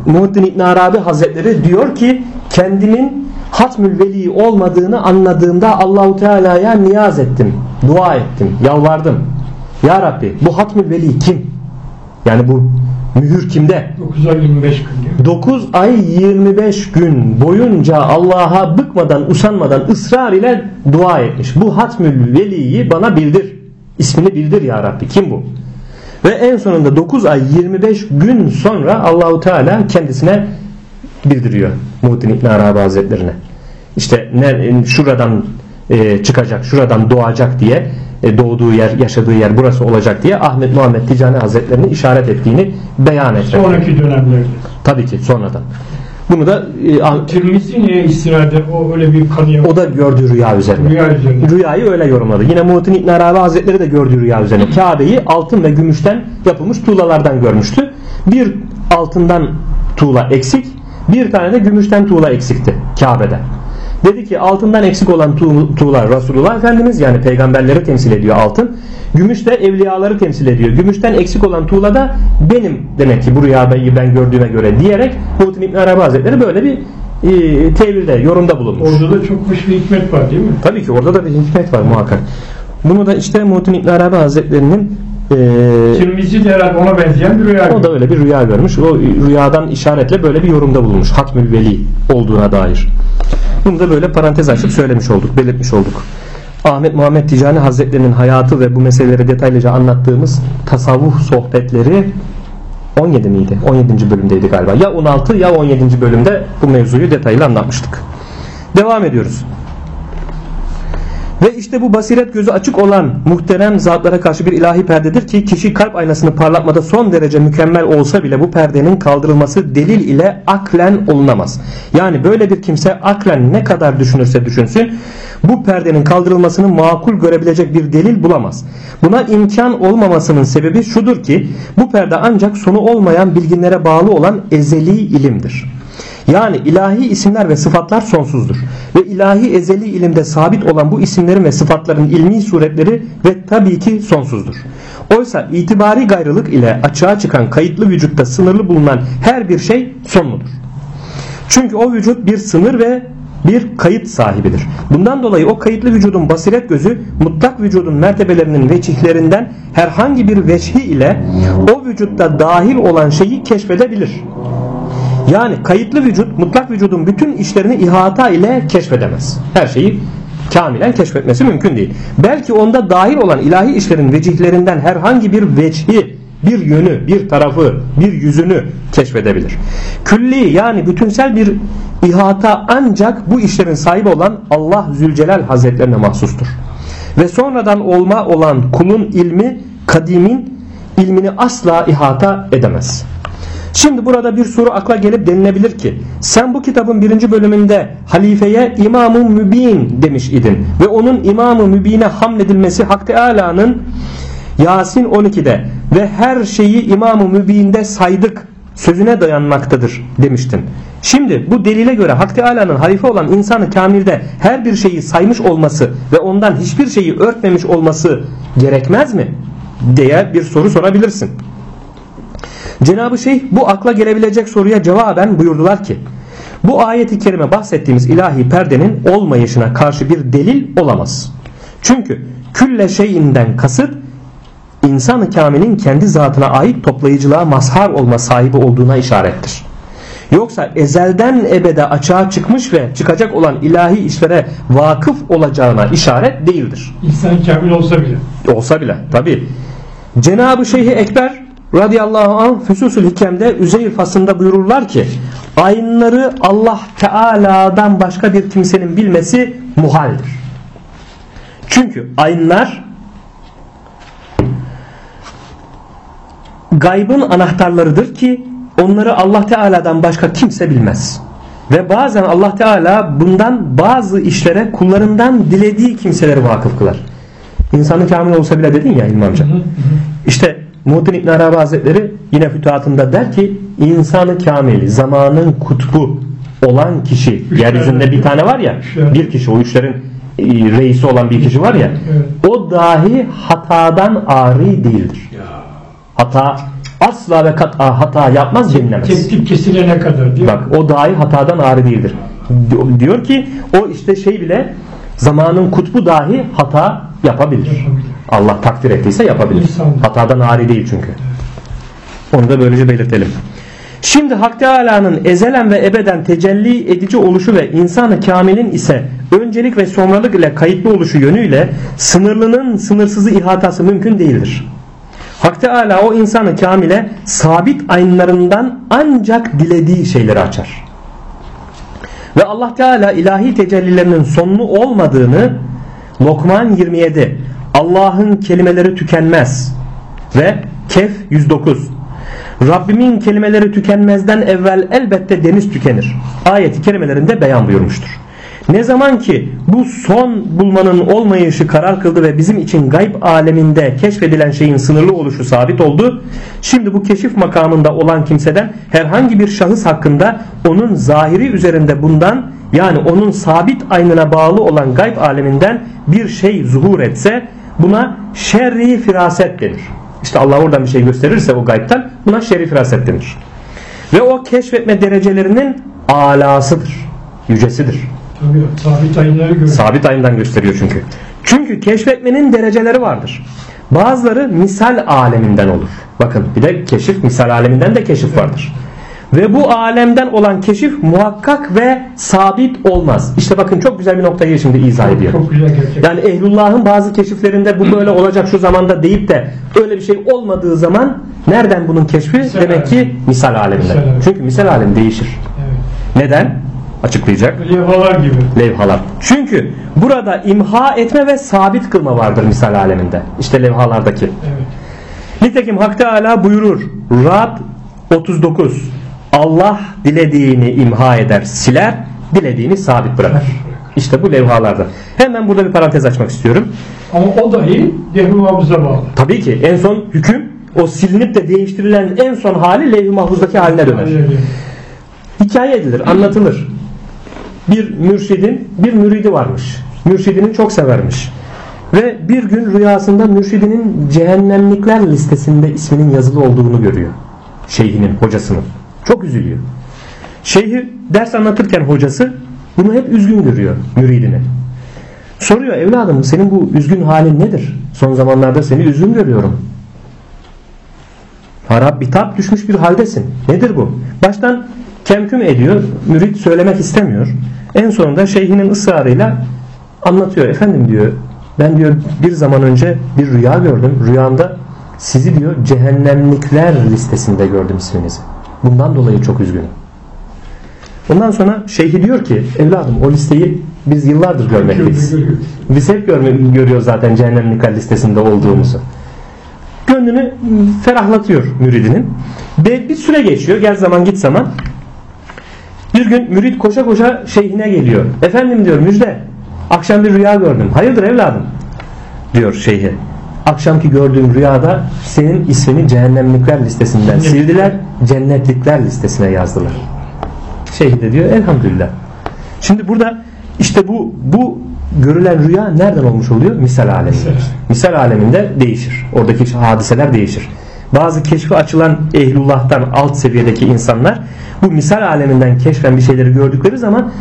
Muhittin İbn Arabi Hazretleri diyor ki kendimin hatmül veli olmadığını anladığımda Allahu Teala'ya niyaz ettim, dua ettim, yalvardım. Ya Rabbi bu hatmül veli kim? Yani bu mühür kimde? 9 ay 25 gün. 9 ay 25 gün boyunca Allah'a bıkmadan, usanmadan ısrar ile dua etmiş. Bu hatmül veliyi bana bildir. İsmini bildir ya Rabbi. Kim bu? Ve en sonunda 9 ay 25 gün sonra Allahu Teala kendisine bildiriyor Muhittin İbn Arabi Hazretlerine. İşte ne, şuradan e, çıkacak, şuradan doğacak diye doğduğu yer, yaşadığı yer burası olacak diye Ahmet Muhammed Ticani Hazretlerini işaret ettiğini beyan etmek. Sonraki dönemlerde. Tabii ki sonradan. Bunu da e, Tirmizi niye istinaden o öyle bir kanıya o da gördüğü rüya üzerine. Rüya üzerine. Rüyayı öyle yorumladı. Yine Muhittin İbn Arabi Hazretleri de gördüğü rüya üzerine. Kabe'yi altın ve gümüşten yapılmış tuğlalardan görmüştü. Bir altından tuğla eksik, bir tane de gümüşten tuğla eksikti Kabe'de. Dedi ki altından eksik olan tuğla Resulullah Efendimiz yani peygamberleri temsil ediyor altın. Gümüş de evliyaları temsil ediyor. Gümüşten eksik olan tuğla da benim demek ki bu rüyayı ben gördüğüme göre diyerek Muhittin İbn Arabi Hazretleri böyle bir e, tevilde, yorumda bulunmuş. Orada da çok bir hikmet var değil mi? Tabii ki orada da bir hikmet var muhakkak. Bunu da işte Muhittin İbn Arabi Hazretleri'nin e, Tirmizi de herhalde ona benzeyen bir rüya. o da öyle bir rüya görmüş. O rüyadan işaretle böyle bir yorumda bulunmuş. Hatmül Veli olduğuna dair. Bunu da böyle parantez açıp söylemiş olduk, belirtmiş olduk. Ahmet Muhammed Ticani Hazretlerinin hayatı ve bu meseleleri detaylıca anlattığımız tasavvuf sohbetleri 17 miydi? 17. bölümdeydi galiba. Ya 16 ya 17. bölümde bu mevzuyu detaylı anlatmıştık. Devam ediyoruz. Ve işte bu basiret gözü açık olan muhterem zatlara karşı bir ilahi perdedir ki kişi kalp aynasını parlatmada son derece mükemmel olsa bile bu perdenin kaldırılması delil ile aklen olunamaz. Yani böyle bir kimse aklen ne kadar düşünürse düşünsün bu perdenin kaldırılmasını makul görebilecek bir delil bulamaz. Buna imkan olmamasının sebebi şudur ki bu perde ancak sonu olmayan bilginlere bağlı olan ezeli ilimdir. Yani ilahi isimler ve sıfatlar sonsuzdur. Ve ilahi ezeli ilimde sabit olan bu isimlerin ve sıfatların ilmi suretleri ve tabii ki sonsuzdur. Oysa itibari gayrılık ile açığa çıkan kayıtlı vücutta sınırlı bulunan her bir şey sonludur. Çünkü o vücut bir sınır ve bir kayıt sahibidir. Bundan dolayı o kayıtlı vücudun basiret gözü mutlak vücudun mertebelerinin veçihlerinden herhangi bir veçhi ile o vücutta dahil olan şeyi keşfedebilir. Yani kayıtlı vücut mutlak vücudun bütün işlerini ihata ile keşfedemez. Her şeyi kamilen keşfetmesi mümkün değil. Belki onda dahil olan ilahi işlerin vecihlerinden herhangi bir vecihi, bir yönü, bir tarafı, bir yüzünü keşfedebilir. Külli yani bütünsel bir ihata ancak bu işlerin sahibi olan Allah Zülcelal Hazretlerine mahsustur. Ve sonradan olma olan kulun ilmi kadimin ilmini asla ihata edemez. Şimdi burada bir soru akla gelip denilebilir ki sen bu kitabın birinci bölümünde halifeye İmam-ı Mübin demiş idin ve onun İmam-ı Mübin'e hamledilmesi Hak Teala'nın Yasin 12'de ve her şeyi İmam-ı Mübin'de saydık sözüne dayanmaktadır demiştin. Şimdi bu delile göre Hak Teala'nın halife olan insanı kamilde her bir şeyi saymış olması ve ondan hiçbir şeyi örtmemiş olması gerekmez mi? diye bir soru sorabilirsin. Cenab-ı Şeyh bu akla gelebilecek soruya cevaben buyurdular ki bu ayeti kerime bahsettiğimiz ilahi perdenin olmayışına karşı bir delil olamaz. Çünkü külle şeyinden kasıt insanı kamilin kendi zatına ait toplayıcılığa mazhar olma sahibi olduğuna işarettir. Yoksa ezelden ebede açığa çıkmış ve çıkacak olan ilahi işlere vakıf olacağına işaret değildir. İnsan kamil olsa bile. Olsa bile tabi. Cenab-ı Şeyh Ekber radıyallahu anh Füsusül Hikem'de Üzeyir fasında buyururlar ki ayınları Allah Teala'dan başka bir kimsenin bilmesi muhaldir. Çünkü ayınlar gaybın anahtarlarıdır ki onları Allah Teala'dan başka kimse bilmez. Ve bazen Allah Teala bundan bazı işlere kullarından dilediği kimseleri vakıf kılar. İnsanı kamil olsa bile dedin ya İlmi amca. İşte Muhittin İbn Arabi Hazretleri yine fütuhatında der ki insanı kamil, zamanın kutbu olan kişi Üçler yeryüzünde bir tane var ya üçler. bir kişi o üçlerin e, reisi olan bir kişi var ya evet. o dahi hatadan ari değildir. Ya. Hata asla ve kat'a hata yapmaz denilemez. Kestik kesilene kadar diyor. Bak o dahi hatadan ağrı değildir. Di- Diyor ki o işte şey bile zamanın kutbu dahi hata yapabilir. Yapabilir. Allah takdir ettiyse yapabilir. Hatadan ağrı değil çünkü. Onu da böylece belirtelim. Şimdi Hak Teala'nın ezelen ve ebeden tecelli edici oluşu ve insanı kamilin ise öncelik ve sonralık ile kayıtlı oluşu yönüyle sınırlının sınırsızı ihatası mümkün değildir. Hak Teala o insanı kamile sabit aynlarından ancak dilediği şeyleri açar. Ve Allah Teala ilahi tecellilerinin sonlu olmadığını Lokman 27 Allah'ın kelimeleri tükenmez ve Kehf 109 Rabbimin kelimeleri tükenmezden evvel elbette deniz tükenir. Ayeti kelimelerinde beyan buyurmuştur. Ne zaman ki bu son bulmanın olmayışı karar kıldı ve bizim için gayb aleminde keşfedilen şeyin sınırlı oluşu sabit oldu. Şimdi bu keşif makamında olan kimseden herhangi bir şahıs hakkında onun zahiri üzerinde bundan yani onun sabit aynına bağlı olan gayb aleminden bir şey zuhur etse buna şerri firaset denir. İşte Allah oradan bir şey gösterirse o gaybtan buna şerri firaset denir. Ve o keşfetme derecelerinin alasıdır. Yücesidir. Tabii sabit ayınları görüyor. Sabit ayından gösteriyor çünkü. Çünkü keşfetmenin dereceleri vardır. Bazıları misal aleminden olur. Bakın bir de keşif misal aleminden de keşif vardır. Ve bu alemden olan keşif muhakkak ve sabit olmaz. İşte bakın çok güzel bir noktayı şimdi izah ediyor. Çok güzel gerçek. Yani ehlullahın bazı keşiflerinde bu böyle olacak şu zamanda deyip de öyle bir şey olmadığı zaman nereden bunun keşfi? Misal Demek ki alemi. misal aleminden. Misal. Çünkü misal alemi değişir. Evet. Neden? Açıklayacak. Levhalar gibi. Levhalar. Çünkü burada imha etme ve sabit kılma vardır misal aleminde. İşte levhalardaki. Evet. Nitekim Hak Teala buyurur. Rad 39. Allah dilediğini imha eder, siler, dilediğini sabit bırakır. İşte bu levhalarda. Hemen burada bir parantez açmak istiyorum. Ama o dahi devri hafıza bağlı. Tabii ki en son hüküm o silinip de değiştirilen en son hali levh-i mahfuzdaki haline döner. Hikaye edilir, anlatılır. Bir mürşidin bir müridi varmış. Mürşidini çok severmiş. Ve bir gün rüyasında mürşidinin cehennemlikler listesinde isminin yazılı olduğunu görüyor. Şeyhinin, hocasının. Çok üzülüyor. Şeyhi ders anlatırken hocası bunu hep üzgün görüyor müridini. Soruyor evladım senin bu üzgün halin nedir? Son zamanlarda seni üzgün görüyorum. Harap bitap düşmüş bir haldesin. Nedir bu? Baştan kemküm ediyor. Mürit söylemek istemiyor. En sonunda şeyhinin ısrarıyla anlatıyor. Efendim diyor ben diyor bir zaman önce bir rüya gördüm. Rüyamda sizi diyor cehennemlikler listesinde gördüm isminizi. Bundan dolayı çok üzgünüm. Ondan sonra şeyhi diyor ki evladım o listeyi biz yıllardır görmekteyiz. Biz hep görme, görüyor zaten cehennemlikler listesinde olduğumuzu. Gönlünü ferahlatıyor müridinin. Ve bir süre geçiyor. Gel zaman git zaman. Bir gün mürid koşa koşa şeyhine geliyor. Efendim diyor müjde. Akşam bir rüya gördüm. Hayırdır evladım? Diyor şeyhe. Akşamki gördüğüm rüyada senin ismini cehennemlikler listesinden sildiler. Cennetlikler listesine yazdılar. Şeyh de diyor elhamdülillah. Şimdi burada işte bu bu görülen rüya nereden olmuş oluyor? Misal aleminde. Misal. Aleminde değişir. Oradaki hadiseler değişir. Bazı keşfi açılan ehlullah'tan alt seviyedeki insanlar bu misal aleminden keşfen bir şeyleri gördükleri zaman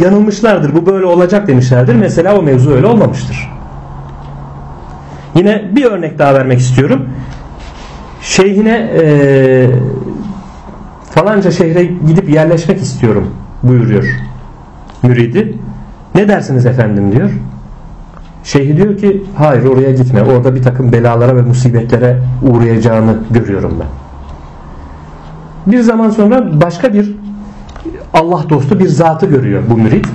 yanılmışlardır. Bu böyle olacak demişlerdir. Mesela o mevzu öyle olmamıştır. Yine bir örnek daha vermek istiyorum. Şeyhine eee falanca şehre gidip yerleşmek istiyorum buyuruyor müridi. Ne dersiniz efendim diyor. Şeyhi diyor ki hayır oraya gitme. Orada bir takım belalara ve musibetlere uğrayacağını görüyorum ben. Bir zaman sonra başka bir Allah dostu bir zatı görüyor bu mürit.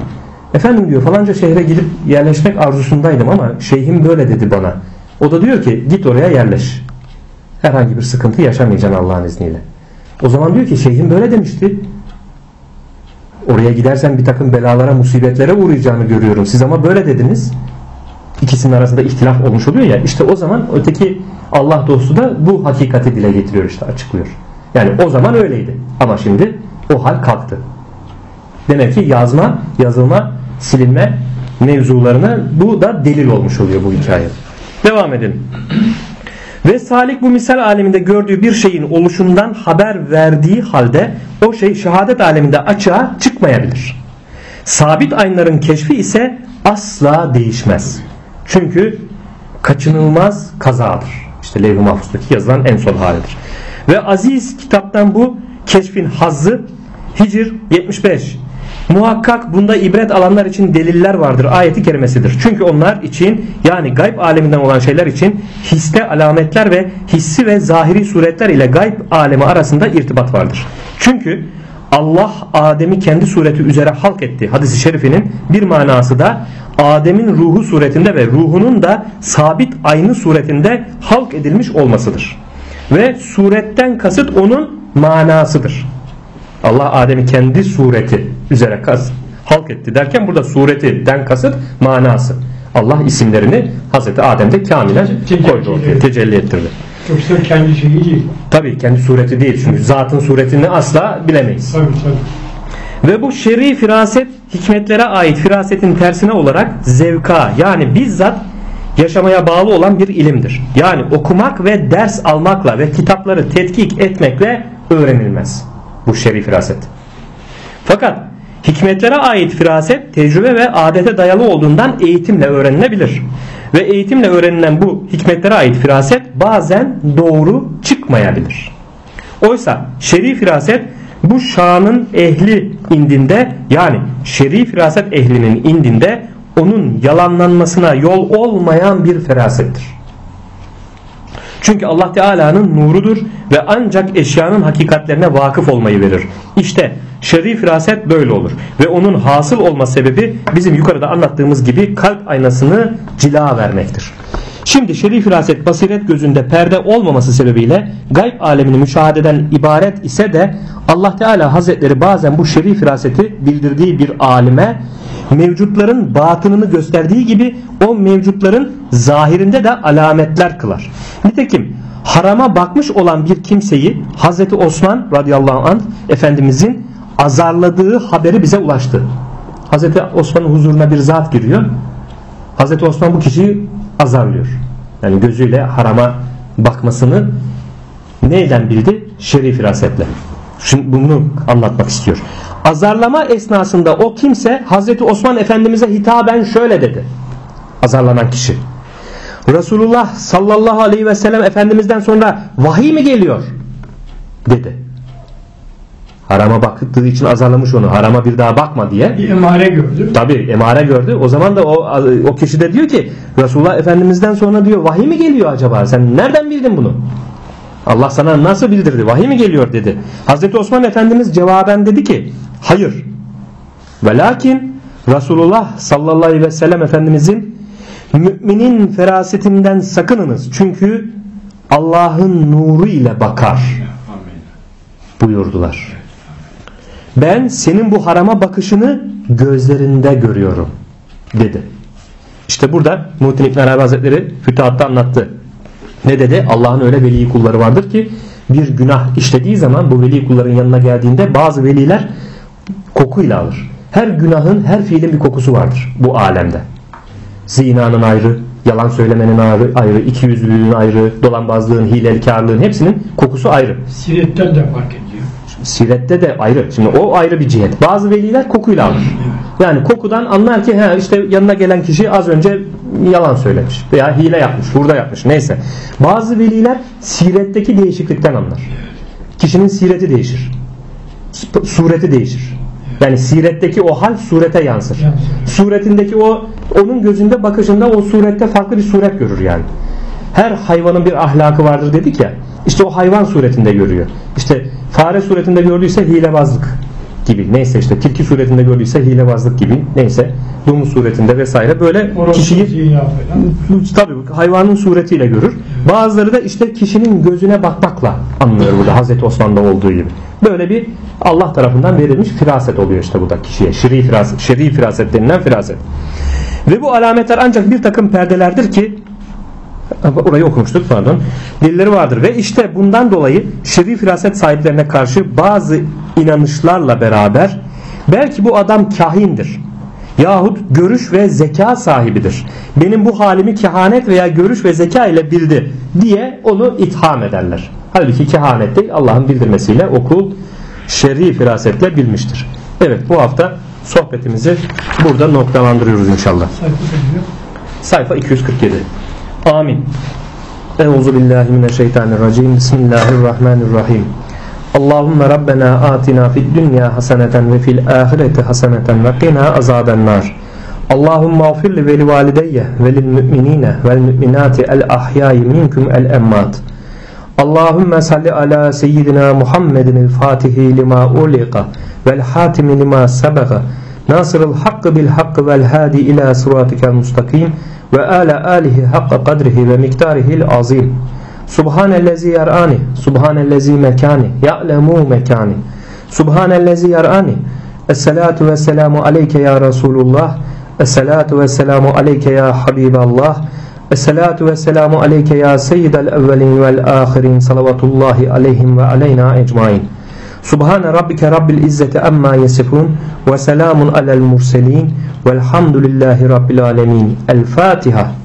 Efendim diyor falanca şehre gidip yerleşmek arzusundaydım ama şeyhim böyle dedi bana. O da diyor ki git oraya yerleş. Herhangi bir sıkıntı yaşamayacaksın Allah'ın izniyle. O zaman diyor ki şeyhim böyle demişti. Oraya gidersen bir takım belalara, musibetlere uğrayacağını görüyorum. Siz ama böyle dediniz. İkisinin arasında ihtilaf olmuş oluyor ya. İşte o zaman öteki Allah dostu da bu hakikati dile getiriyor işte açıklıyor. Yani o zaman öyleydi. Ama şimdi o hal kalktı. Demek ki yazma, yazılma, silinme mevzularına bu da delil olmuş oluyor bu hikaye. Devam edelim. Ve salik bu misal aleminde gördüğü bir şeyin oluşundan haber verdiği halde o şey şehadet aleminde açığa çıkmayabilir. Sabit aynların keşfi ise asla değişmez. Çünkü kaçınılmaz kazadır. İşte levh-i mahfuzdaki yazılan en son halidir. Ve aziz kitaptan bu keşfin hazzı Hicr 75 Muhakkak bunda ibret alanlar için deliller vardır ayeti kerimesidir. Çünkü onlar için yani gayb aleminden olan şeyler için histe alametler ve hissi ve zahiri suretler ile gayb alemi arasında irtibat vardır. Çünkü Allah Adem'i kendi sureti üzere halk etti. Hadis-i şerifinin bir manası da Adem'in ruhu suretinde ve ruhunun da sabit aynı suretinde halk edilmiş olmasıdır. Ve suretten kasıt onun manasıdır. Allah Adem'i kendi sureti üzere kas, halk etti derken burada suretinden kasıt manası. Allah isimlerini Hazreti Adem'de kamilen Tecelli koydu ortaya, tecelli ettirdi. Yoksa kendi şeyi değil. Tabii kendi sureti değil çünkü zatın suretini asla bilemeyiz. Tabii tabii. Ve bu şer'i firaset hikmetlere ait firasetin tersine olarak zevka yani bizzat yaşamaya bağlı olan bir ilimdir. Yani okumak ve ders almakla ve kitapları tetkik etmekle öğrenilmez. Bu şer'i firaset. Fakat hikmetlere ait firaset tecrübe ve adete dayalı olduğundan eğitimle öğrenilebilir. Ve eğitimle öğrenilen bu hikmetlere ait firaset bazen doğru çıkmayabilir. Oysa şer'i firaset bu şanın ehli indinde yani şer'i firaset ehlinin indinde onun yalanlanmasına yol olmayan bir ferasettir. Çünkü Allah Teala'nın nurudur ve ancak eşyanın hakikatlerine vakıf olmayı verir. İşte şer'i firaset böyle olur. Ve onun hasıl olma sebebi bizim yukarıda anlattığımız gibi kalp aynasını cila vermektir. Şimdi şer'i firaset basiret gözünde perde olmaması sebebiyle gayb alemini müşahededen ibaret ise de Allah Teala Hazretleri bazen bu şer'i firaseti bildirdiği bir alime mevcutların batınını gösterdiği gibi o mevcutların zahirinde de alametler kılar. Nitekim harama bakmış olan bir kimseyi Hazreti Osman radıyallahu anh Efendimizin azarladığı haberi bize ulaştı. Hazreti Osman'ın huzuruna bir zat giriyor. Hazreti Osman bu kişiyi azarlıyor. Yani gözüyle harama bakmasını neyden bildi? Şerif firasetle. Şimdi bunu anlatmak istiyor. Azarlama esnasında o kimse Hazreti Osman Efendimiz'e hitaben şöyle dedi. Azarlanan kişi. Resulullah sallallahu aleyhi ve sellem Efendimiz'den sonra vahiy mi geliyor? Dedi. Harama baktığı için azarlamış onu. Harama bir daha bakma diye. Bir emare gördü. Tabi emare gördü. O zaman da o, o kişi de diyor ki Resulullah Efendimiz'den sonra diyor vahiy mi geliyor acaba? Sen nereden bildin bunu? Allah sana nasıl bildirdi? Vahiy mi geliyor dedi. Hazreti Osman Efendimiz cevaben dedi ki hayır. Ve lakin Resulullah sallallahu aleyhi ve sellem Efendimizin müminin ferasetinden sakınınız. Çünkü Allah'ın nuru ile bakar buyurdular. Ben senin bu harama bakışını gözlerinde görüyorum dedi. İşte burada Muhittin İbn Arabi Hazretleri Fütuhat'ta anlattı. Ne dedi? Allah'ın öyle veli kulları vardır ki bir günah işlediği zaman bu veli kulların yanına geldiğinde bazı veliler kokuyla alır. Her günahın, her fiilin bir kokusu vardır bu alemde. Zinanın ayrı, yalan söylemenin ayrı, ayrı ikiyüzlülüğün ayrı, dolanbazlığın, hilelkarlığın hepsinin kokusu ayrı. Siretten de fark ediyor. Sirette de ayrı. Şimdi o ayrı bir cihet. Bazı veliler kokuyla alır. Yani kokudan anlar ki ha işte yanına gelen kişi az önce yalan söylemiş veya hile yapmış, hurda yapmış neyse. Bazı veliler siretteki değişiklikten anlar. Kişinin sireti değişir. Sureti değişir. Yani siretteki o hal surete yansır. Suretindeki o onun gözünde bakışında o surette farklı bir suret görür yani. Her hayvanın bir ahlakı vardır dedik ya. İşte o hayvan suretinde görüyor. İşte fare suretinde gördüyse hilebazlık gibi. Neyse işte tilki suretinde gördüyse hilebazlık gibi. Neyse domuz suretinde vesaire böyle Orası kişiyi tabii hayvanın suretiyle görür. Bazıları da işte kişinin gözüne bakmakla anlıyor burada Hazreti Osman'da olduğu gibi. Böyle bir Allah tarafından verilmiş firaset oluyor işte bu da kişiye. Şer'i firaset, şer'i firaset denilen firaset. Ve bu alametler ancak bir takım perdelerdir ki orayı okumuştuk pardon. Delilleri vardır ve işte bundan dolayı şer'i firaset sahiplerine karşı bazı inanışlarla beraber belki bu adam kahindir yahut görüş ve zeka sahibidir. Benim bu halimi kehanet veya görüş ve zeka ile bildi diye onu itham ederler. Halbuki kehanet değil Allah'ın bildirmesiyle okul şer'i firasetle bilmiştir. Evet bu hafta sohbetimizi burada noktalandırıyoruz inşallah. Sayfa kaçıyor. Sayfa 247. Amin. Euzu billahi mineşşeytanirracim. Bismillahirrahmanirrahim. Allahümme Rabbena atina fid dünya haseneten ve fil ahireti haseneten ve qina azabennar. Allahümme afir li veli valideyye ve lil müminine vel müminati el ahyayi minkum el emmat. Allahümme salli ala seyyidina Muhammedin el fatihi lima uliqa vel hatimi lima sebaga nasırıl hakkı bil hakkı vel hadi ila sıratikel mustakim ve ala alihi hakka kadrihi ve miktarihil azim. Subhanellezi yarani, subhanellezi mekani, ya'lemu mekani. Subhanellezi yarani. Esselatu ve selamu aleyke ya Resulullah. Esselatu ve selamu aleyke ya Habiballah. Esselatu ve selamu aleyke ya seyyidel evvelin vel ahirin. Salavatullahi aleyhim ve aleyna ecmain. Subhane rabbike rabbil izzeti amma yasifun ve selamun alel murselin velhamdülillahi rabbil alemin. El Fatiha.